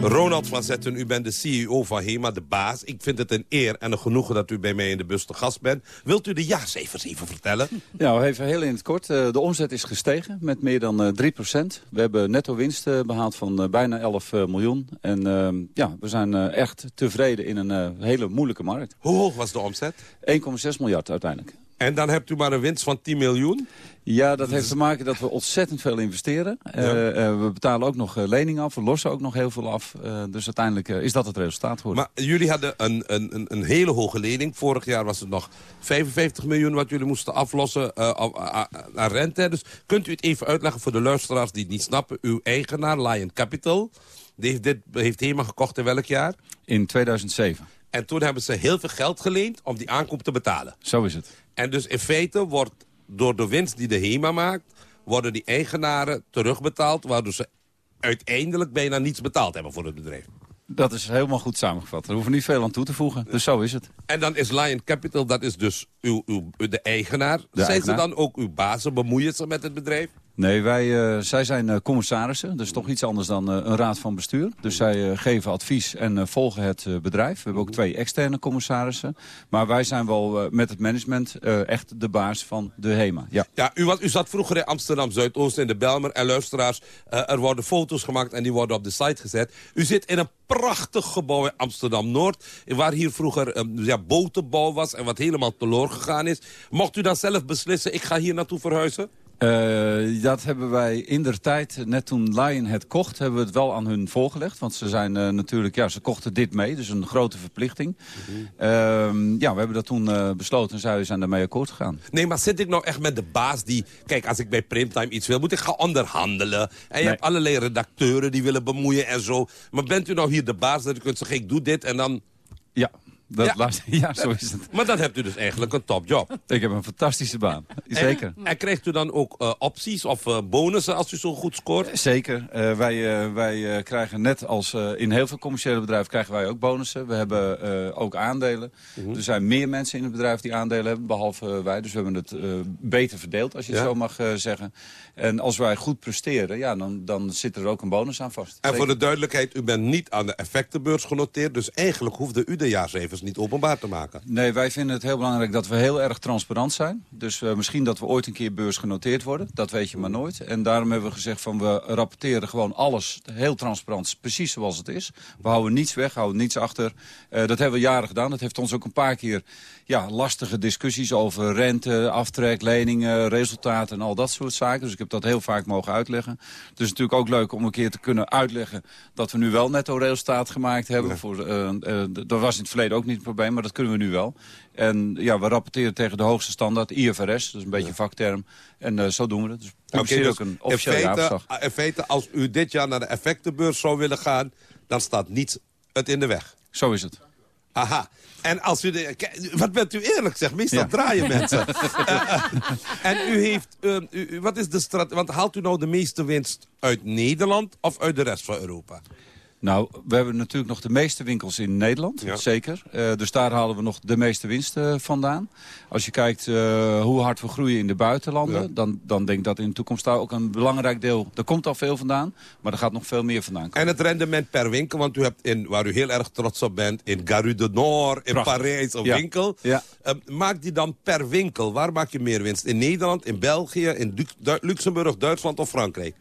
Ronald van Zetten, u bent de CEO van HEMA, de baas. Ik vind het een eer en een genoegen dat u bij mij in de bus te gast bent. Wilt u de jaarcijfers even vertellen? (laughs) Nou, even heel in het kort. Eh, de omzet is gestegen met meer dan 3% eh, We hebben netto winst eh, behaald van bijna 11 miljoen. En ehm, ja, we zijn echt tevreden in een hele moeilijke markt. Hoe hoog was de omzet? 1,6 miljard uiteindelijk. En dan hebt u maar een winst van 10 miljoen? Ja, dat heeft (laughs) te maken dat we ontzettend veel investeren. Eh, eh, we betalen ook nog uh, leningen af, we lossen ook nog heel veel af. dus uiteindelijk is dat het resultaat geworden. Maar jullie hadden een, een, een hele hoge lening. Vorig jaar was het nog 55 miljoen wat jullie moesten aflossen aan rente. Dus kunt u het even uitleggen voor de luisteraars die het niet snappen. Uw eigenaar, Lion Capital, die heeft, dit, heeft HEMA gekocht in welk jaar? In 2007. En toen hebben ze heel veel geld geleend om die aankoop te betalen. Zo is het. En dus in feite wordt door de winst die de HEMA maakt... worden die eigenaren terugbetaald... waardoor ze uiteindelijk bijna niets betaald hebben voor het bedrijf. Dat is helemaal goed samengevat. Er hoeven niet veel aan toe te voegen. Dus zo is het. En dan is Lion Capital, dat is dus uw, uw, de eigenaar. Zijn eigenaar. ze dan ook uw bazen? Bemoeien ze met het bedrijf? Nee, wij, eh, zij zijn eh, commissarissen. Is toch iets anders dan eh, een raad van bestuur. Dus zij geven advies en volgen het bedrijf. We hebben ook twee externe commissarissen. Maar wij zijn wel met het management echt de baas van de HEMA. Ja. Ja, u, u zat vroeger in Amsterdam Zuidoost in de Belmer. En luisteraars, er worden foto's gemaakt en die worden op de site gezet. U zit in een prachtig gebouw in Amsterdam Noord. Waar hier vroeger eh, ja, botenbouw was en wat helemaal teloor gegaan is. Mocht u dan zelf beslissen, ik ga hier naartoe verhuizen? Eh, dat hebben wij in der tijd, net toen Lion het kocht, hebben we het wel aan hun voorgelegd. Want ze zijn eh, natuurlijk, ja, ze kochten dit mee, dus een grote verplichting. Ehm, ja, we hebben dat toen eh, besloten en zij zijn daarmee akkoord gegaan. Nee, maar zit ik nou echt met de baas die... Kijk, als ik bij Primtime iets wil, moet ik gaan onderhandelen. En je hebt allerlei redacteuren die willen bemoeien en zo. Maar bent u nou hier de baas dat u kunt zeggen, ik doe dit en dan... Ja, dat Ja. (laughs) ja zo is het. Maar dan hebt u dus eigenlijk een topjob. Ik heb een fantastische baan, zeker. En, en krijgt u dan ook eh, opties of eh, bonussen als u zo goed scoort? Zeker. Eh, wij eh, wij eh, krijgen net als in heel veel commerciële bedrijven krijgen wij ook bonussen. We hebben ook aandelen. Er zijn meer mensen in het bedrijf die aandelen hebben, behalve eh, wij. Dus we hebben het beter verdeeld, als je het zo mag zeggen. En als wij goed presteren, ja, dan, dan zit er ook een bonus aan vast. En voor de duidelijkheid, u bent niet aan de effectenbeurs genoteerd... dus eigenlijk hoefde u de jaarcijfers niet openbaar te maken. Nee, wij vinden het heel belangrijk dat we heel erg transparant zijn. Dus eh, misschien dat we ooit een keer beursgenoteerd worden. Dat weet je maar nooit. En daarom hebben we gezegd van we rapporteren gewoon alles heel transparant. Precies zoals het is. We houden niets weg, houden niets achter. Eh, dat hebben we jaren gedaan. Dat heeft ons ook een paar keer ja, lastige discussies over rente, aftrek, leningen, resultaten en al dat soort zaken. Dus ik heb dat heel vaak mogen uitleggen. Het is natuurlijk ook leuk om een keer te kunnen uitleggen dat we nu wel netto resultaat gemaakt hebben. Voor, eh, eh, dat was in het verleden ook niet het probleem, maar dat kunnen we nu wel. En ja, we rapporteren tegen de hoogste standaard, IFRS, dat is een beetje een vakterm. En eh, zo doen we het. Dus publiceren dus ook een in feite, jaarverslag. in feite, als u dit jaar naar de effectenbeurs zou willen gaan... dan staat niets het in de weg. Zo is het. Aha. En als u de, wat bent u eerlijk zeg, meestal Ja. draaien mensen. (laughs) Eh, eh, en u heeft, eh, u- wat is de strategie, want haalt u nou de meeste winst uit Nederland of uit de rest van Europa? Nou, we hebben natuurlijk nog de meeste winkels in Nederland, Ja. zeker. Eh, dus daar halen we nog de meeste winst eh, vandaan. Als je kijkt eh, hoe hard we groeien in de buitenlanden... Ja. Dan, dan denk ik dat in de toekomst daar ook een belangrijk deel... Er komt al veel vandaan, maar er gaat nog veel meer vandaan komen. En het rendement per winkel, want u hebt in, waar u heel erg trots op bent... in Gare du Nord, in Prachtig. Parijs een Ja. winkel. Ja. Eh, maak die dan per winkel. Waar maak je meer winst? In Nederland, in België, in Du- Du- Luxemburg, Duitsland of Frankrijk?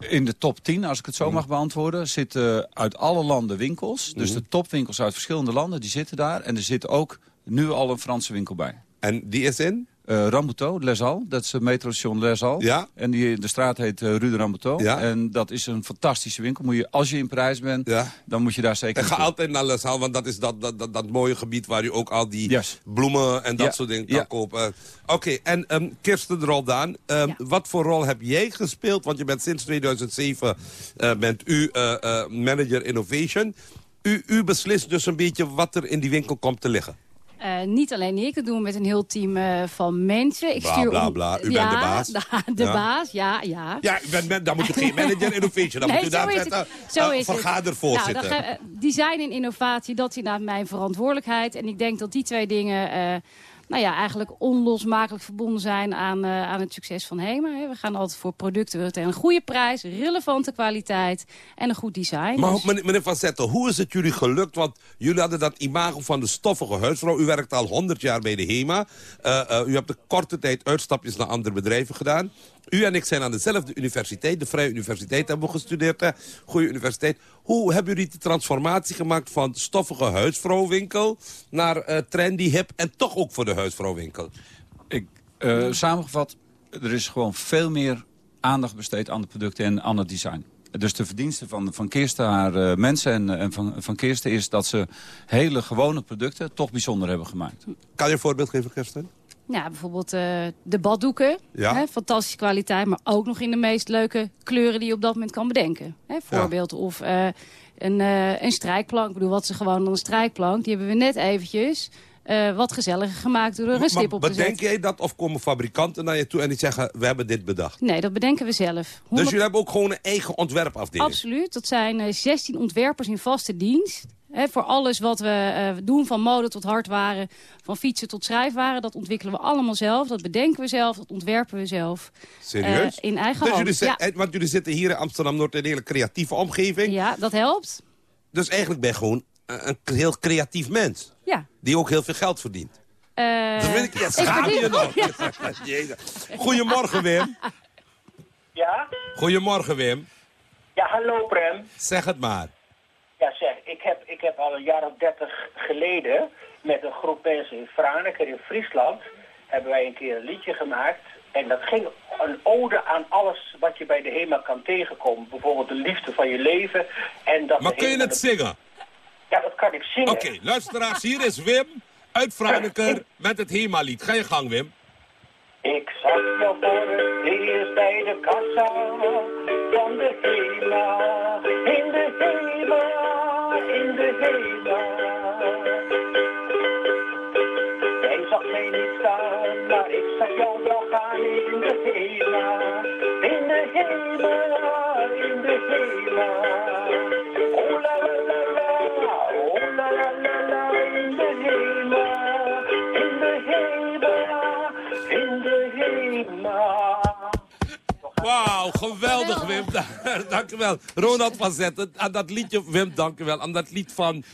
In de top 10, als ik het zo mag beantwoorden, zitten uit alle landen winkels. Dus Mhm. de topwinkels uit verschillende landen, die zitten daar. En er zit ook nu al een Franse winkel bij. En die is in? Eh Rambuteau, Les Halles. Dat is het metrostation Les Halles. Ja. En die, de straat heet eh Rue de Rambuteau. Ja. En dat is een fantastische winkel. Moet je, als je in Parijs bent, Ja. dan moet je daar zeker Ik ga naartoe. altijd naar Les Halles, want dat is dat, dat, dat, dat mooie gebied... waar u ook al die Yes. bloemen en dat Ja. soort dingen kan kopen. Oké, en ehm, Kirsten Roldaan, ehm, wat voor rol heb jij gespeeld? Want je bent sinds 2007 eh, bent u eh, eh, manager innovation. U, u beslist dus een beetje wat er in die winkel komt te liggen. Eh, niet alleen ik, dat doen we met een heel team eh, van mensen. Ik Bla, stuur bla, bla. U bent de baas. (laughs) De Ja. baas, ja, ja. Ja, bent- dan moet u geen manager innovation. Dan Nee, moet u daar met Zo uh, is vergadervoorzitter. Nou, dan design en innovatie, dat is inderdaad mijn verantwoordelijkheid. En ik denk dat die twee dingen nou ja, eigenlijk onlosmakelijk verbonden zijn aan, eh, aan het succes van HEMA. hè. We gaan altijd voor producten tegen een goede prijs, relevante kwaliteit en een goed design. Maar Dus- meneer, meneer Van Zetten, hoe is het jullie gelukt? Want jullie hadden dat imago van de stoffige huisvrouw. U werkt al 100 jaar bij de HEMA. Eh, eh, u hebt de korte tijd uitstapjes naar andere bedrijven gedaan. U en ik zijn aan dezelfde universiteit, de Vrije Universiteit, hebben we gestudeerd. Hè? Goede universiteit. Hoe hebben jullie de transformatie gemaakt van stoffige huisvrouwwinkel... naar eh, trendy, hip en toch ook voor de huisvrouwwinkel? Ik, eh, samengevat, er is gewoon veel meer aandacht besteed aan de producten en aan het design. Dus de verdienste van, van Kirsten, haar eh, mensen en, en van, van Kirsten... is dat ze hele gewone producten toch bijzonder hebben gemaakt. Kan je een voorbeeld geven, Kirsten? Ja, bijvoorbeeld eh, de baddoeken. Ja. Hè, fantastische kwaliteit, maar ook nog in de meest leuke kleuren die je op dat moment kan bedenken. Hè, voorbeeld. Of eh, een, uh, een strijkplank. Ik bedoel, wat ze gewoon dan een strijkplank. Die hebben we net eventjes wat gezelliger gemaakt door er een stip op te zetten. bedenk jij dat of komen fabrikanten naar je toe en die zeggen... we hebben dit bedacht? Nee, dat bedenken we zelf. 100... Dus jullie hebben ook gewoon een eigen ontwerpafdeling? Absoluut. Dat zijn uh, 16 ontwerpers in vaste dienst. He, voor alles wat we uh, doen, van mode tot hardwaren, van fietsen tot schrijfwaren... dat ontwikkelen we allemaal zelf, dat bedenken we zelf, dat ontwerpen we zelf. Serieus? in eigen dus hand. Jullie ja. Want jullie zitten hier in Amsterdam-Noord in een hele creatieve omgeving. Ja, dat helpt. Dus eigenlijk ben je gewoon een heel creatief mens. Ja. Die ook heel veel geld verdient. Uh, dat vind ik, ja, schaam je nog. (laughs) Ja. (laughs) Goedemorgen, Wim. Ja? Goedemorgen, Wim. Ja, hallo, Prem. Zeg het maar. Heb, al een jaar of dertig geleden... met een groep mensen in Franeker in Friesland... hebben wij een keer een liedje gemaakt... En dat ging een ode aan alles wat je bij de HEMA kan tegenkomen. Bijvoorbeeld de liefde van je leven. En dat maar kun je het zingen? Ja, dat kan ik zingen. Oké, okay, luisteraars, hier is Wim uit Franeker met het HEMA-lied. Ga je gang, Wim. Ik zag jou voor het eerst bij de kassa van de HEMA. In zag jou wel gaan in de HEMA. In de HEMA, in de HEMA. Oh la la la la, oh la la la la, in de HEMA. In de HEMA, in de HEMA. Wauw, geweldig Wim. (laughs) dank u wel. Ronald van Zetten, aan dat liedje, Wim, dank u wel. Aan dat lied van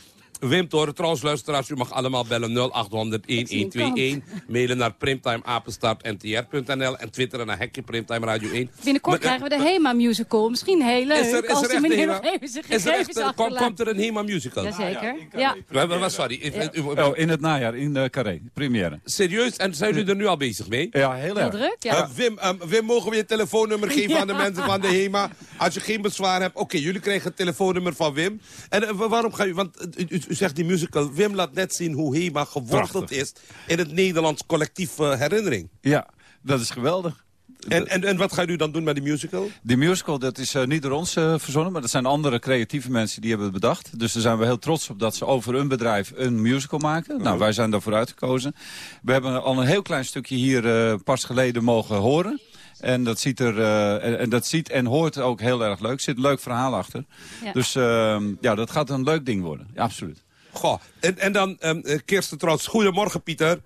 Wim Toren. Trouwens, luisteraars, u mag allemaal bellen 0800-1121. Mailen naar primtimeapenstaartntr.nl en twitteren naar Hekje Primtime Radio 1. Binnenkort Maar, uh, krijgen we de HEMA musical. Misschien heel leuk. Is er, is als er die echt meneer een nog even zijn Is er echt, kom- komt er een HEMA musical? Jazeker. Ja. Ja. Sorry. u- Oh, in het najaar, in uh, Carré, première. Serieus? En zijn jullie er nu al bezig mee? Ja, heel erg. druk, ja. Eh, Wim, ehm, Wim, mogen we je telefoonnummer (laughs) geven aan de mensen van de HEMA? Als je geen bezwaar hebt, oké, jullie krijgen het telefoonnummer van Wim. En eh, wa- waarom ga je, want eh, u, zegt die musical, Wim laat net zien hoe HEMA geworteld is in het Nederlands collectief eh, herinnering. Ja, dat is geweldig. En, en, en wat gaat u dan doen met die musical? Die musical, dat is eh, niet door ons eh, verzonnen, maar dat zijn andere creatieve mensen die hebben het bedacht. Dus daar zijn we heel trots op dat ze over hun bedrijf een musical maken. Nou, wij zijn daarvoor uitgekozen. We hebben al een heel klein stukje hier pas geleden mogen horen. En dat, ziet er, eh, en, en dat ziet en hoort ook heel erg leuk. Er zit een leuk verhaal achter. Ja. Dus eh, ja, dat gaat een leuk ding worden. Ja, absoluut. Goh, en, en dan ehm, eh, Kirsten Trots. Goedemorgen, Pieter.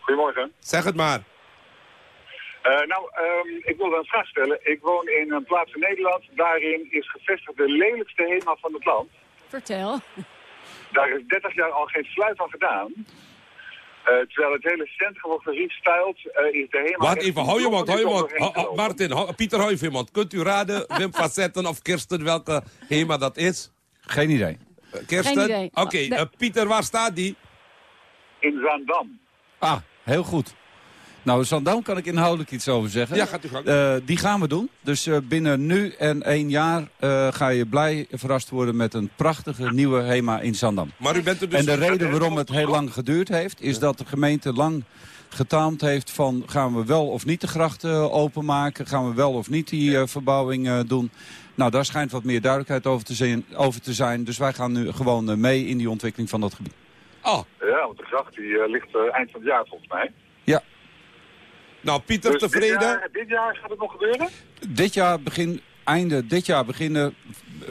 Goedemorgen. Zeg het maar. Eh, nou, ehm, ik wilde een vraag stellen. Ik woon in een plaats in Nederland. Daarin is gevestigd de lelijkste HEMA van het land. Vertel. Daar is 30 jaar al geen sluit van gedaan. Eh, terwijl het hele centrum wordt gerestyled, eh, is de HEMA... Wacht even, hou je mond, hou je mond. Martin, Pieter, mond. Kunt u raden, Wim van Zetten of Kirsten, welke HEMA dat is? Geen idee. Eh, Kirsten? Oké, Pieter, waar staat die? In Zaandam. Ah, heel goed. Nou, Zandam kan ik inhoudelijk iets over zeggen. Ja, gaat u gang. Eh, die gaan we doen. Dus eh, binnen nu en één jaar eh, ga je blij verrast worden met een prachtige nieuwe HEMA in Zandam. Maar u bent er dus... en de reden waarom het heel lang geduurd heeft, is dat de gemeente lang getaamd heeft van gaan we wel of niet de grachten openmaken, gaan we wel of niet die eh, verbouwing eh, doen. Nou, daar schijnt wat meer duidelijkheid over te zijn. Over te zijn. Dus wij gaan nu gewoon mee in die ontwikkeling van dat gebied. Oh, Ja, want de gracht die, ligt eind van het jaar volgens mij. Ja, nou Pieter, Dus dit tevreden? jaar, dit jaar gaat het nog gebeuren? dit jaar begin, einde dit jaar beginnen,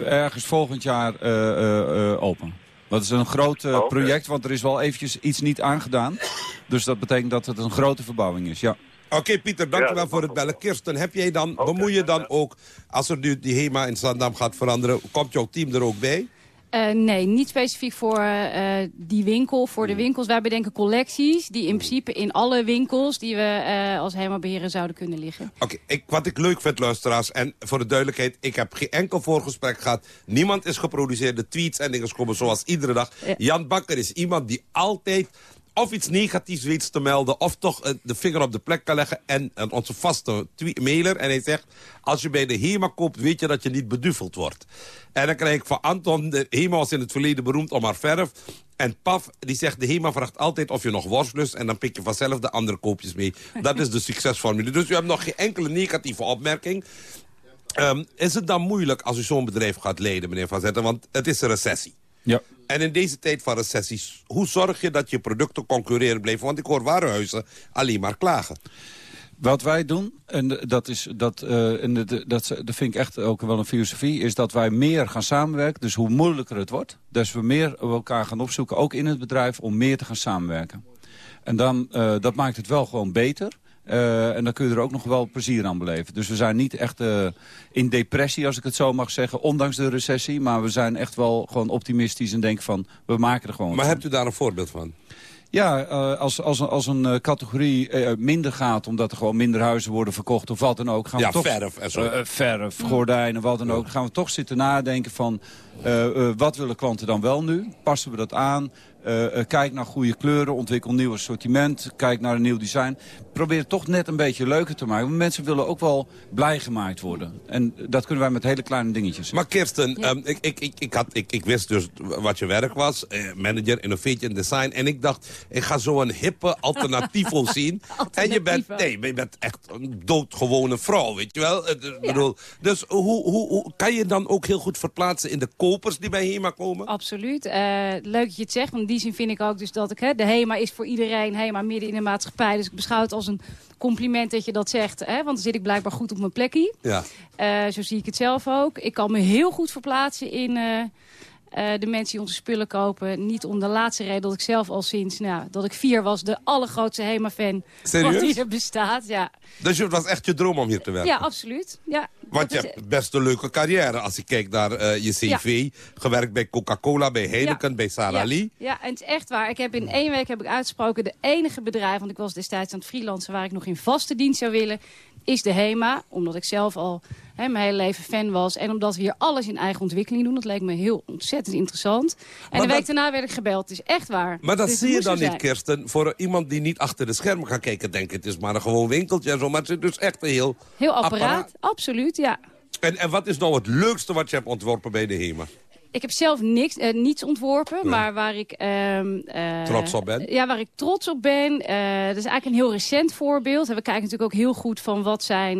ergens volgend jaar eh, eh, eh, open. Dat is een groot project, want er is wel eventjes iets niet aangedaan. Dus dat betekent dat het een grote verbouwing is, ja. Oké, Pieter, dank Ja, u wel dat voor het bellen. Kirsten, heb jij dan, Oké, bemoei je dan ook, als er nu die HEMA in Zandam gaat veranderen, komt jouw team er ook bij? Eh, nee, niet specifiek voor eh, die winkel, voor Hmm. de winkels. Wij bedenken collecties die in principe in alle winkels die we eh, als HEMA-beheren zouden kunnen liggen. Oké, ik, wat ik leuk vind, luisteraars, en voor de duidelijkheid, ik heb geen enkel voorgesprek gehad. Niemand is geproduceerd, de tweets en dingen komen zoals iedere dag. Ja. Jan Bakker is iemand die altijd of iets negatiefs weet te melden... of toch eh, de vinger op de plek kan leggen. En eh, onze vaste mailer. En hij zegt, als je bij de HEMA koopt... weet je dat je niet beduveld wordt. En dan krijg ik van Anton... de HEMA was in het verleden beroemd om haar verf. En Paf, die zegt, de HEMA vraagt altijd of je nog worst lust... en dan pik je vanzelf de andere koopjes mee. Dat is de succesformule. Dus u hebt nog geen enkele negatieve opmerking. Ehm, is het dan moeilijk als u zo'n bedrijf gaat leiden, meneer Van Zetten? Want het is een recessie. Ja. En in deze tijd van recessies, hoe zorg je dat je producten concurreren blijven? Want ik hoor warenhuizen alleen maar klagen. Wat wij doen, en dat, is, dat, uh, en dat, dat, dat vind ik echt ook wel een filosofie... is dat wij meer gaan samenwerken. Dus hoe moeilijker het wordt, dus we meer elkaar gaan opzoeken... ook in het bedrijf, om meer te gaan samenwerken. En dan, uh, dat maakt het wel gewoon beter... Uh, en dan kun je er ook nog wel plezier aan beleven. Dus we zijn niet echt uh, in depressie, als ik het zo mag zeggen, ondanks de recessie. Maar we zijn echt wel gewoon optimistisch en denken van, we maken er gewoon Maar hebt u daar een voorbeeld van? Ja, uh, als, als, als een categorie minder gaat... omdat er gewoon minder huizen worden verkocht of wat dan ook... Gaan ja, we toch, verf en zo. verf, gordijnen, wat dan ook. gaan we toch zitten nadenken van... wat willen klanten dan wel nu? Passen we dat aan? Uh, uh, kijk naar goede kleuren, ontwikkel nieuw assortiment. Kijk naar een nieuw design. Probeer het toch net een beetje leuker te maken. Want mensen willen ook wel blij gemaakt worden. En dat kunnen wij met hele kleine dingetjes. Maar Kirsten, ja. um, ik, ik, ik, ik, had, ik, ik wist dus wat je werk was. Uh, manager Innovation Design. En ik dacht, ik ga zo een hippe alternativo (laughs) zien. En je bent, nee, je bent echt een doodgewone vrouw, weet je wel. Ja. bedoel, dus hoe, hoe, hoe kan je dan ook heel goed verplaatsen in de kopers die bij HEMA komen? Absoluut. leuk dat je het zegt, want die zin vind ik ook dus dat ik... Hè, de HEMA is voor iedereen, HEMA midden in de maatschappij. Dus ik beschouw het als een compliment dat je dat zegt. Hè, want dan zit ik blijkbaar goed op mijn plekje. Ja. Uh, zo zie ik het zelf ook. Ik kan me heel goed verplaatsen in... Uh, uh, de mensen die onze spullen kopen. Niet om de laatste reden dat ik zelf al sinds nou, dat ik vier was... de allergrootste HEMA-fan die er bestaat. Ja. Dus het was echt je droom om hier te werken? Ja, absoluut. Ja, Want je is... hebt best een leuke carrière. Als ik kijk naar uh, je cv. Ja. Gewerkt bij Coca-Cola, bij Heineken, ja. bij Sarah Lee. Ja, en het is echt waar. Ik heb in één week heb ik uitgesproken... de enige bedrijf, want ik was destijds aan het freelancen... waar ik nog in vaste dienst zou willen is de HEMA. Omdat ik zelf al hè, mijn hele leven fan was. En omdat we hier alles in eigen ontwikkeling doen. Dat leek me heel ontzettend interessant. En maar de week dat... daarna werd ik gebeld. Het is echt waar. Maar dat dus zie je dan niet, Kirsten. Voor iemand die niet achter de schermen gaat kijken... denkt het is maar een gewoon winkeltje en zo. Maar het is dus echt een heel Heel apparaat, apparaat. absoluut, ja. En, en wat is nou het leukste wat je hebt ontworpen bij de HEMA? Ik heb zelf niks, uh, niets ontworpen, nee. maar waar ik... Uh, uh, trots op ben? Ja, waar ik trots op ben. dat is eigenlijk een heel recent voorbeeld. We kijken natuurlijk ook heel goed van wat zijn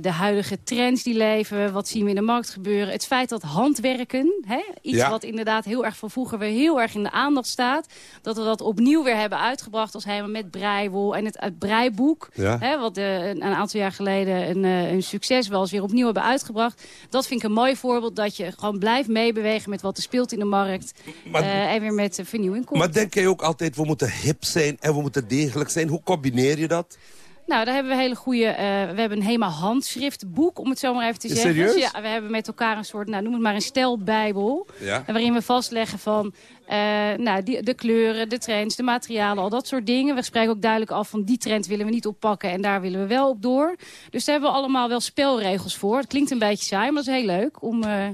de huidige trends die leven. Wat zien we in de markt gebeuren. Het feit dat handwerken, hè, iets ja. wat inderdaad heel erg van vroeger weer heel erg in de aandacht staat. Dat we dat opnieuw weer hebben uitgebracht als helemaal met breiwol en het, het breiboek. Ja. Hè, wat een aantal jaar geleden een, een succes was, weer opnieuw hebben uitgebracht. Dat vind ik een mooi voorbeeld dat je gewoon blijft meebewegen met wat er speelt in de markt. Maar, uh, en weer met vernieuwing komt. Maar denk jij ook altijd, we moeten hip zijn en we moeten degelijk zijn? Hoe combineer je dat? Nou, daar hebben we hele goede... Uh, we hebben een HEMA handschriftboek, om het zo maar even te zeggen. Serieus? Dus ja, we hebben met elkaar een soort, nou, noem het maar een stelbijbel. Ja. Waarin we vastleggen van uh, nou, die, de kleuren, de trends, de materialen, al dat soort dingen. We spreken ook duidelijk af van die trend willen we niet oppakken en daar willen we wel op door. Dus daar hebben we allemaal wel spelregels voor. Het klinkt een beetje saai, maar dat is heel leuk om... Uh,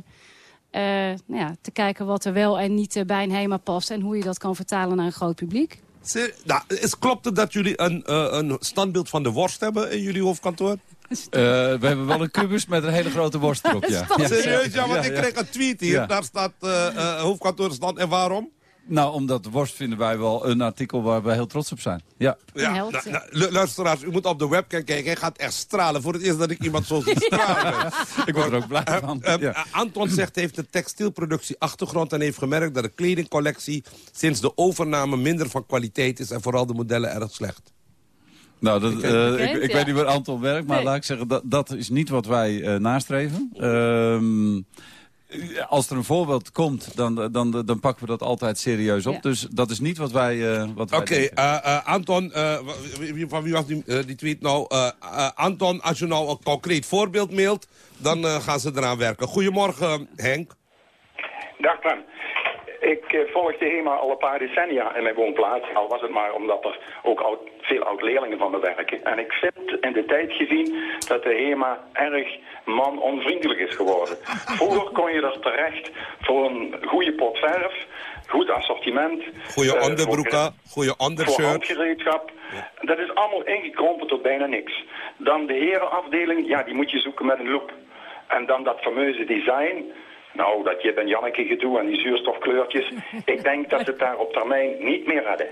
nou ja, te kijken wat er wel en niet uh, bij een HEMA past... en hoe je dat kan vertalen naar een groot publiek. Nou, is, klopt het dat jullie een, uh, een standbeeld van de worst hebben in jullie hoofdkantoor? we hebben wel een kubus met een hele grote worst erop, ja. Serieus, ja, want ik kreeg een tweet hier. Ja. Daar staat hoofdkantoor stand. En waarom? Nou, omdat de worst vinden wij wel een artikel waar wij heel trots op zijn. Ja. ja nou, nou, luisteraars, u moet op de webcam kijken. Hij gaat echt stralen. Voor het eerst dat ik iemand zo zie (laughs) stralen. ik word er ook blij van. Uh, uh, ja. Anton zegt, heeft de textielproductie achtergrond... en heeft gemerkt dat de kledingcollectie sinds de overname minder van kwaliteit is... en vooral de modellen erg slecht. Nou, dat, uh, ik, ik ja. weet niet waar Anton werkt, maar nee. laat ik zeggen, dat, dat is niet wat wij nastreven. Ehm als er een voorbeeld komt, dan, dan, dan pakken we dat altijd serieus op. Ja. Dus dat is niet wat wij uh, Oké, okay, uh, uh, Anton, van wie was die, die tweet nou? Anton, als je nou een concreet voorbeeld mailt, dan gaan ze eraan werken. Goedemorgen, Henk. Dag, Prem. Ik uh, volg de HEMA al een paar decennia in mijn woonplaats. Al was het maar omdat er ook oud, veel oud-leerlingen van me werken. En ik vind in de tijd gezien dat de HEMA erg man-onvriendelijk is geworden. Vroeger kon je er terecht voor een goede pot verf, goed assortiment. Goede uh, onderbroeken, goede ondershirt. Voor handgereedschap. Ja. Dat is allemaal ingekrompen tot bijna niks. Dan de herenafdeling, ja, die moet je zoeken met een loop. En dan dat fameuze design... Nou, dat Jip en Janneke gedoe en die zuurstofkleurtjes. (laughs) ik denk dat ze het daar op termijn niet meer redden.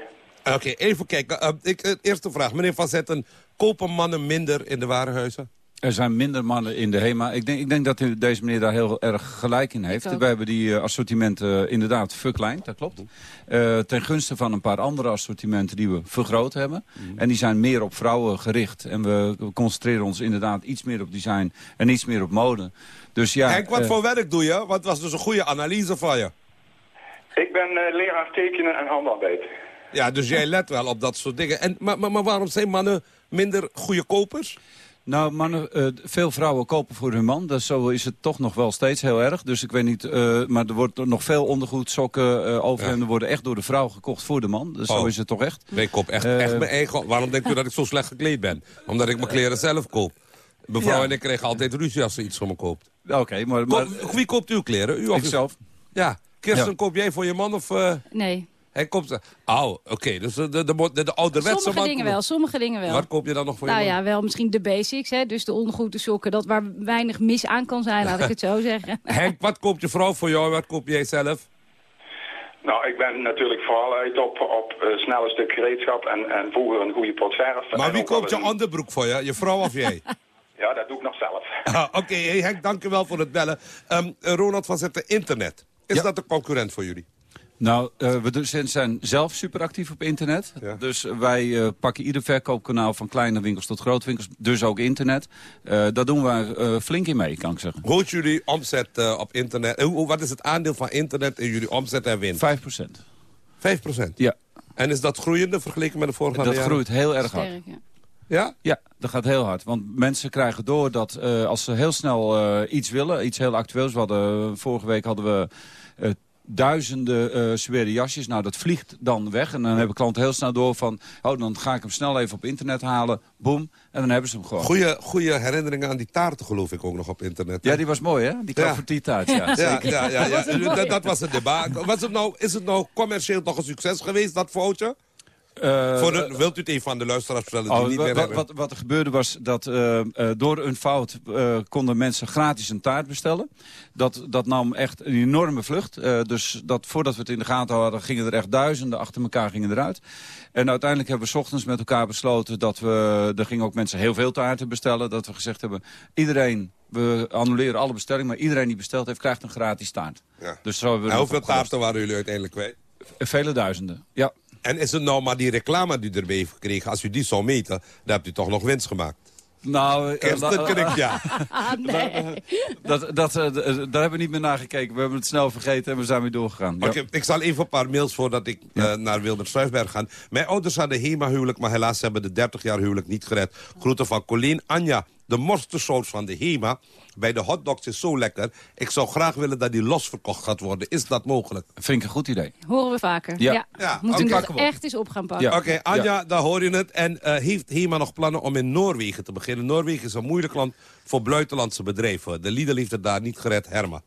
Oké, okay, even kijken. Uh, ik, uh, eerste vraag. Meneer Van Zetten, kopen mannen minder in de warenhuizen? Er zijn minder mannen in de HEMA. Ik denk, ik denk dat u- deze meneer daar heel erg gelijk in heeft. We hebben die eh, assortimenten inderdaad verkleind, dat klopt. Eh, ten gunste van een paar andere assortimenten die we vergroot hebben. En die zijn meer op vrouwen gericht. En we we concentreren ons inderdaad iets meer op design en iets meer op mode. Dus ja, Henk, wat eh, voor werk doe je? Het was dus een goede analyse van je. Ik ben eh, leraar tekenen en handarbeid. Ja, dus jij let wel op dat soort dingen. En, maar, maar, maar waarom zijn mannen minder goede kopers? Nou, mannen, eh, veel vrouwen kopen voor hun man. Dus zo is het toch nog wel steeds heel erg. Dus ik weet niet, eh, maar er wordt nog veel ondergoed, sokken, eh overhemden worden echt door de vrouw gekocht voor de man. Dus zo Oh. is het toch echt. Ik koop echt, echt mijn eigen... Waarom denkt u dat ik zo slecht gekleed ben? Omdat ik mijn kleren zelf koop. Mevrouw Ja. en ik kregen altijd ruzie als ze iets van me koopt. Oké, maar... maar Koop- wie koopt uw kleren? U of Ikzelf. Ja. Kirsten, Ja. koop jij voor je man of... eh, Nee. hij koopt. Oh, oké. Dus de, de, de, de, de ouderwetse Sommige man... dingen wel, sommige dingen wel. Wat koop je dan nog voor nou je man? ja, wel misschien de basics, hè? dus de ondergoed, de sokken, dat waar weinig mis aan kan zijn, laat ik het zo (laughs) zeggen. Henk, wat koopt je vrouw voor jou? Wat koop jij zelf? Nou, ik ben natuurlijk vooral uit op, op eh, snelle stuk gereedschap en, en vroeger een goede pot verf. Maar wie koopt je een- onderbroek voor je? Je vrouw of jij? (laughs) Ja, dat doe ik nog zelf. (laughs) Ah, Oké, hey Henk, dank u wel voor het bellen. Ehm, Ronald van Zetten, internet. Is dat een concurrent voor jullie? Nou, eh, we dus- zijn zelf super actief op internet. Dus wij eh, pakken ieder verkoopkanaal van kleine winkels tot grote winkels. Dus ook internet. Eh daar doen we eh, flink in mee, kan ik zeggen. Hoe is jullie omzet eh, op internet? Hoe- wat is het aandeel van internet in jullie omzet en winst? 5 procent. 5 procent? Ja. En is dat groeiende vergeleken met de vorige Dat jaren? groeit heel erg hard. Sterk, ja. Ja? Ja, dat gaat heel hard. Want mensen krijgen door dat eh, als ze heel snel eh, iets willen, iets heel actueels. We hadden, eh, vorige week hadden we eh, duizenden eh zware jasjes. Nou, dat vliegt dan weg. En dan hebben klanten heel snel door van... oh, dan ga ik hem snel even op internet halen. Boom. En dan hebben ze hem gewoon. Goeie, goeie herinneringen aan die taarten geloof ik ook nog op internet. hè? Ja, die was mooi, hè? Die klavertietaart, (laughs) ja. Ja, zeker. ja, ja, ja. Dat, dat was het debat. Was het nou, is het nou commercieel toch een succes geweest, dat foutje? Eh, Voor de, wilt u het even van de luisteraars vertellen die Oh, niet wa- meer wa- herinneren? wat, wat er gebeurde was dat eh, eh, door een fout konden mensen gratis een taart bestellen. Dat, dat nam echt een enorme vlucht. Dus dat, voordat we het in de gaten hadden, gingen er echt duizenden achter elkaar gingen eruit. En uiteindelijk hebben we 's ochtends met elkaar besloten dat we... Er gingen ook mensen heel veel taarten bestellen. Dat we gezegd hebben, iedereen... We annuleren alle bestellingen, maar iedereen die besteld heeft, krijgt een gratis taart. Ja. Dus zo hebben we En hoeveel taarten waren jullie uiteindelijk kwijt? Vele duizenden, ja. En is het nou maar die reclame die u erbij heeft gekregen, als u die zou meten, dan hebt u toch nog winst gemaakt? Nou, eh, ja. (laughs) Ah, nee. Dat, dat, eh, eh, daar hebben we niet meer naar gekeken. We hebben het snel vergeten en we zijn weer doorgegaan. Ja. Oké, ik zal even een paar mails voordat ik eh, naar Wilbert Struisberg ga. Mijn ouders hadden HEMA-huwelijk, maar helaas hebben de 30 jaar huwelijk niet gered. Groeten van Colleen. Anja, de morstensaus van de HEMA bij de hotdogs is zo lekker. Ik zou graag willen dat die los verkocht gaat worden. Is dat mogelijk? Vind ik een goed idee. Horen we vaker. Ja. Ja. Ja, Moeten oké. we het echt eens op gaan pakken. Oké, Anja, daar hoor je het. En eh, heeft HEMA nog plannen om in Noorwegen te beginnen? Noorwegen is een moeilijk land voor buitenlandse bedrijven. De Lidl heeft het daar niet gered, Herma.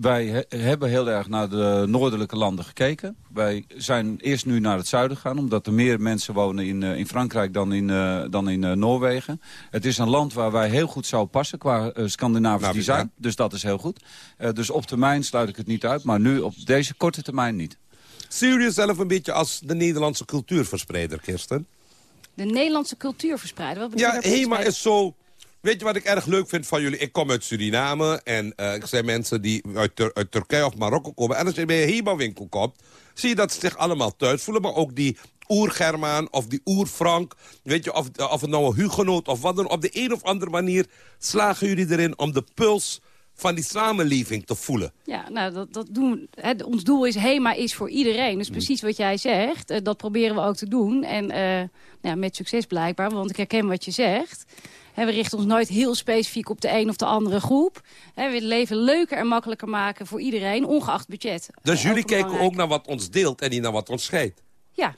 Wij he- hebben heel erg naar de noordelijke landen gekeken. Wij zijn eerst nu naar het zuiden gegaan... omdat er meer mensen wonen in, eh, in Frankrijk dan in, eh, dan in eh, Noorwegen. Het is een land waar wij heel goed zouden passen qua Scandinavisch Nou, design. ja. Dus dat is heel goed. Eh, dus op termijn sluit ik het niet uit, maar nu op deze korte termijn niet. Zie je jezelf een beetje als de Nederlandse cultuurverspreider, Kirsten? De Nederlandse cultuur verspreiden. Wat bedoel Ja, HEMA is zo... Weet je wat ik erg leuk vind van jullie? Ik kom uit Suriname en eh ik zijn mensen die uit, Tur- uit Turkije of Marokko komen. En als je bij een HEMA-winkel komt, zie je dat ze zich allemaal thuis voelen. Maar ook die oer-Germaan of die oer-Frank, weet je, of, of het nou een hugenoot of wat dan. Op de een of andere manier slagen jullie erin om de puls van die samenleving te voelen. Ja, nou, dat, dat doen. Hè, ons doel is HEMA is voor iedereen. Dus precies wat jij zegt, eh, dat proberen we ook te doen. En eh, nou met succes blijkbaar, want ik herken wat je zegt. We richten ons nooit heel specifiek op de een of de andere groep. We willen leven leuker en makkelijker maken voor iedereen, ongeacht budget. Dus Eh, jullie kijken ook naar wat ons deelt en niet naar wat ons scheidt. Ja,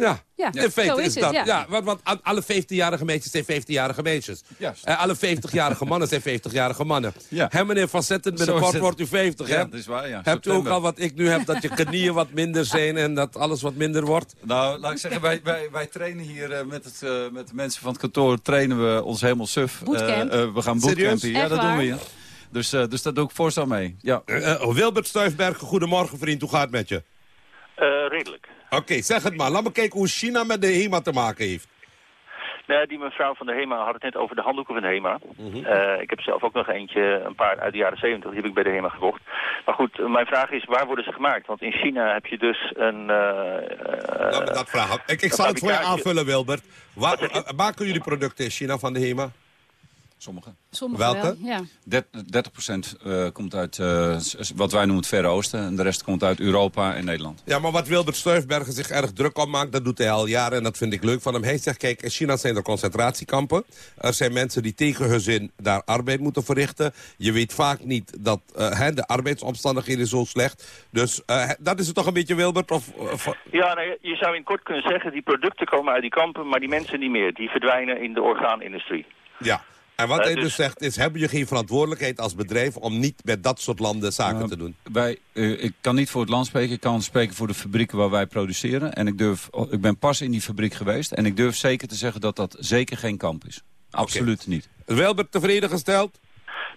Ja, Ja, in zo feite is het, dat. ja. Ja. want, alle 15-jarige meisjes zijn 15-jarige meisjes. Juist. En alle 50-jarige mannen zijn 50-jarige mannen. Ja. Hè, meneer Van Zetten, binnenkort het. wordt u 50, hè? Ja, dat is waar, ja. Hebt u ook al wat ik nu heb, dat je (laughs) knieën wat minder zijn en dat alles wat minder wordt? Nou, laat ik zeggen, wij, wij, wij trainen hier eh, met, het, eh, met de mensen van het kantoor... trainen we ons helemaal suf. Bootcamp. Eh, eh, we gaan Serieus? bootcampen. Ja, Echt dat waar? doen we, ja. Dus, eh, dus dat doe ik voorstel mee. Ja. Eh, eh, Wilbert Stuifbergen, goedemorgen vriend, hoe gaat het met je? Eh, redelijk. Oké, zeg het maar. Laat me kijken hoe China met de HEMA te maken heeft. Nee, die mevrouw van de HEMA had het net over de handdoeken van de HEMA. Mhm. Eh, ik heb zelf ook nog eentje, een paar uit de jaren 70, die heb ik bij de HEMA gekocht. Maar goed, mijn vraag is, waar worden ze gemaakt? Want in China heb je dus een... eh, Laat me dat vragen. Ik, ik zal het voor je aanvullen, Wilbert. Waar, eh, maken jullie producten in China van de HEMA? Sommige. Sommige Welke? wel, ja. 30 procent eh, komt uit eh, wat wij noemen het Verre Oosten. En de rest komt uit Europa en Nederland. Ja, maar wat Wilbert Stuifbergen zich erg druk om maakt... dat doet hij al jaren en dat vind ik leuk van hem. Hij zegt, kijk, in China zijn er concentratiekampen. Er zijn mensen die tegen hun zin daar arbeid moeten verrichten. Je weet vaak niet dat eh, hè, de arbeidsomstandigheden zo slecht. Dus eh, dat is het toch een beetje, Wilbert? Of, of- Ja, nou, je zou in kort kunnen zeggen, die producten komen uit die kampen, maar die mensen niet meer. Die verdwijnen in de orgaanindustrie. ja. En wat hij dus dus- zegt is, hebben je geen verantwoordelijkheid als bedrijf... om niet met dat soort landen zaken Nou, te doen? Wij, eh, ik kan niet voor het land spreken, ik kan spreken voor de fabrieken waar wij produceren. En ik, durf, oh, ik ben pas in die fabriek geweest en ik durf zeker te zeggen dat dat zeker geen kamp is. Absoluut niet. Wilbert tevreden gesteld?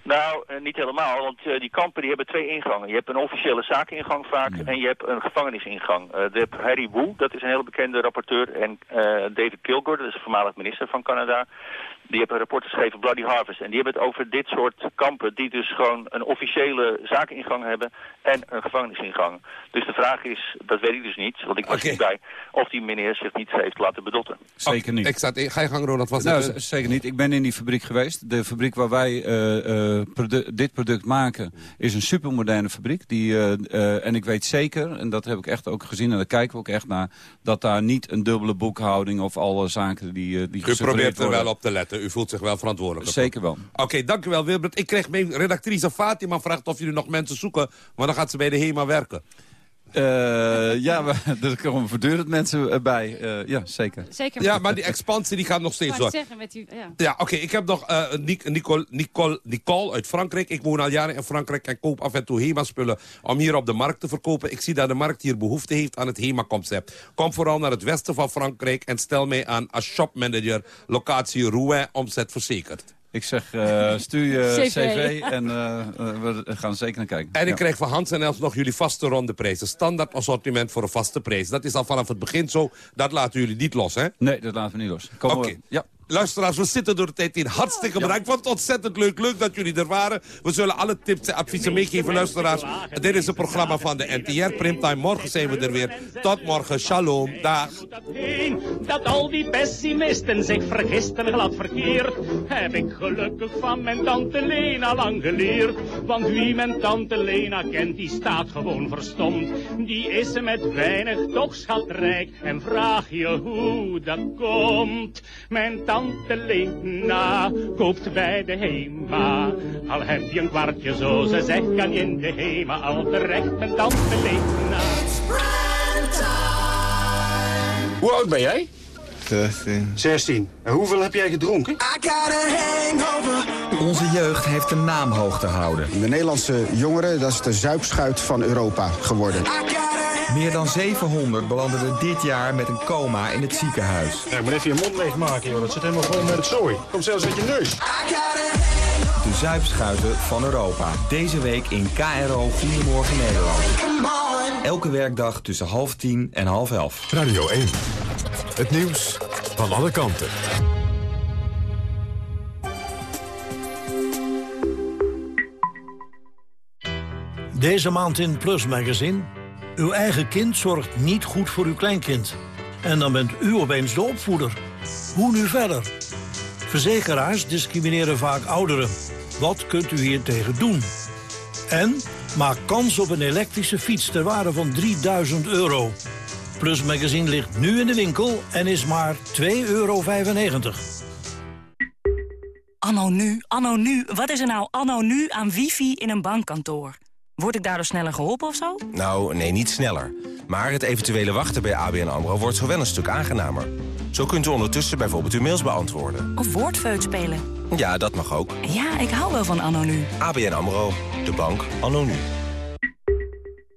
Nou, eh, niet helemaal, want eh, die kampen die hebben twee ingangen. Je hebt een officiële zakeningang vaak en je hebt een gevangenisingang. Eh je hebt Harry Wu, dat is een hele bekende rapporteur, en eh, David Kilgore, dat is de voormalig minister van Canada. Die hebben een rapport geschreven, Bloody Harvest. En die hebben het over dit soort kampen die dus gewoon een officiële zakeningang hebben en een gevangenisingang. Dus de vraag is, dat weet ik dus niet, want ik was er niet bij, of die meneer zich niet heeft laten bedotten. Zeker niet. Ik sta ga je gang, Ronald. Was Nou, zeker niet. Ik ben in die fabriek geweest. De fabriek waar wij eh, eh, produ- dit product maken is een supermoderne fabriek. Die, eh, eh, en ik weet zeker, en dat heb ik echt ook gezien en daar kijken we ook echt naar... dat daar niet een dubbele boekhouding of alle zaken die, die U gesuggereerd probeert er worden. wel op te letten. U voelt zich wel verantwoordelijk. Zeker wel. Oké, dank u wel, Wilbert. Ik kreeg mijn redactrice Fatima vraagt of jullie nog mensen zoeken. Maar dan gaat ze bij de HEMA werken. Eh, ja, we, (laughs) er komen voortdurend mensen eh, bij. Eh, ja, zeker. Zeker. Ja, maar die expansie die gaat nog steeds door. zeggen met u, ja. Ja, oké. Ik heb nog eh, Nic- Nicole, Nicole, Nicole uit Frankrijk. Ik woon al jaren in Frankrijk en koop af en toe HEMA-spullen om hier op de markt te verkopen. Ik zie dat de markt hier behoefte heeft aan het HEMA-concept. Kom vooral naar het westen van Frankrijk en stel mij aan als shopmanager locatie Rouen omzet verzekerd. Ik zeg, eh, stuur je (laughs) CV. cv, en eh, eh, we gaan er zeker naar kijken. En ik Ja. krijg van Hans en Els nog jullie vaste rondeprijzen. Standaard assortiment voor een vaste prijs. Dat is al vanaf het begin zo. Dat laten jullie niet los, hè? Nee, dat laten we niet los. Oké. ja. Luisteraars, we zitten door de tijd in. Hartstikke bedankt. Het ontzettend leuk. Leuk dat jullie er waren. We zullen alle tips en adviezen meegeven, luisteraars. Dit is het programma van de NTR Primtime. Morgen zijn we er weer. Tot morgen. Shalom. Dag. Dat al die pessimisten zich vergisten glad verkeerd, heb ik gelukkig van mijn tante Lena lang geleerd. Want wie mijn tante Lena kent, die staat gewoon verstomd. Die is met weinig toch schatrijk en vraag je hoe dat komt. Mijn tante Lena koopt bij de HEMA. Al heb je een kwartje zo, ze zegt, kan je in de HEMA al terecht. Mijn tante Lena. Hoe oud ben jij? 16. 16. En hoeveel heb jij gedronken? Onze jeugd heeft een naam hoog te houden. De Nederlandse jongeren, dat is de zuipschuit van Europa geworden. Meer dan 700 belanden er dit jaar met een coma in het ziekenhuis. Ja, maar even je mond leegmaken, joh. Dat zit helemaal vol met het zooi. Komt zelfs uit je neus. De zuipschuiten van Europa. Deze week in KRO Goedemorgen Nederland. Elke werkdag tussen half tien en half elf. Radio 1. Het nieuws van alle kanten. Deze maand in Plus Magazine. Uw eigen kind zorgt niet goed voor uw kleinkind. En dan bent u opeens de opvoeder. Hoe nu verder? Verzekeraars discrimineren vaak ouderen. Wat kunt u hier tegen doen? En maak kans op een elektrische fiets ter waarde van 3000 euro. Plus Magazine ligt nu in de winkel en is maar 2,95 euro. Anno nu, anno nu. Wat is er nou anno nu aan wifi in een bankkantoor? Word ik daardoor sneller geholpen of zo? Nou, nee, niet sneller. Maar het eventuele wachten bij ABN AMRO wordt zo wel een stuk aangenamer. Zo kunt u ondertussen bijvoorbeeld uw mails beantwoorden. Of woordfeut spelen? Ja, dat mag ook. Ja, ik hou wel van anno nu. ABN AMRO, de bank anno nu.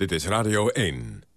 Dit is Radio 1.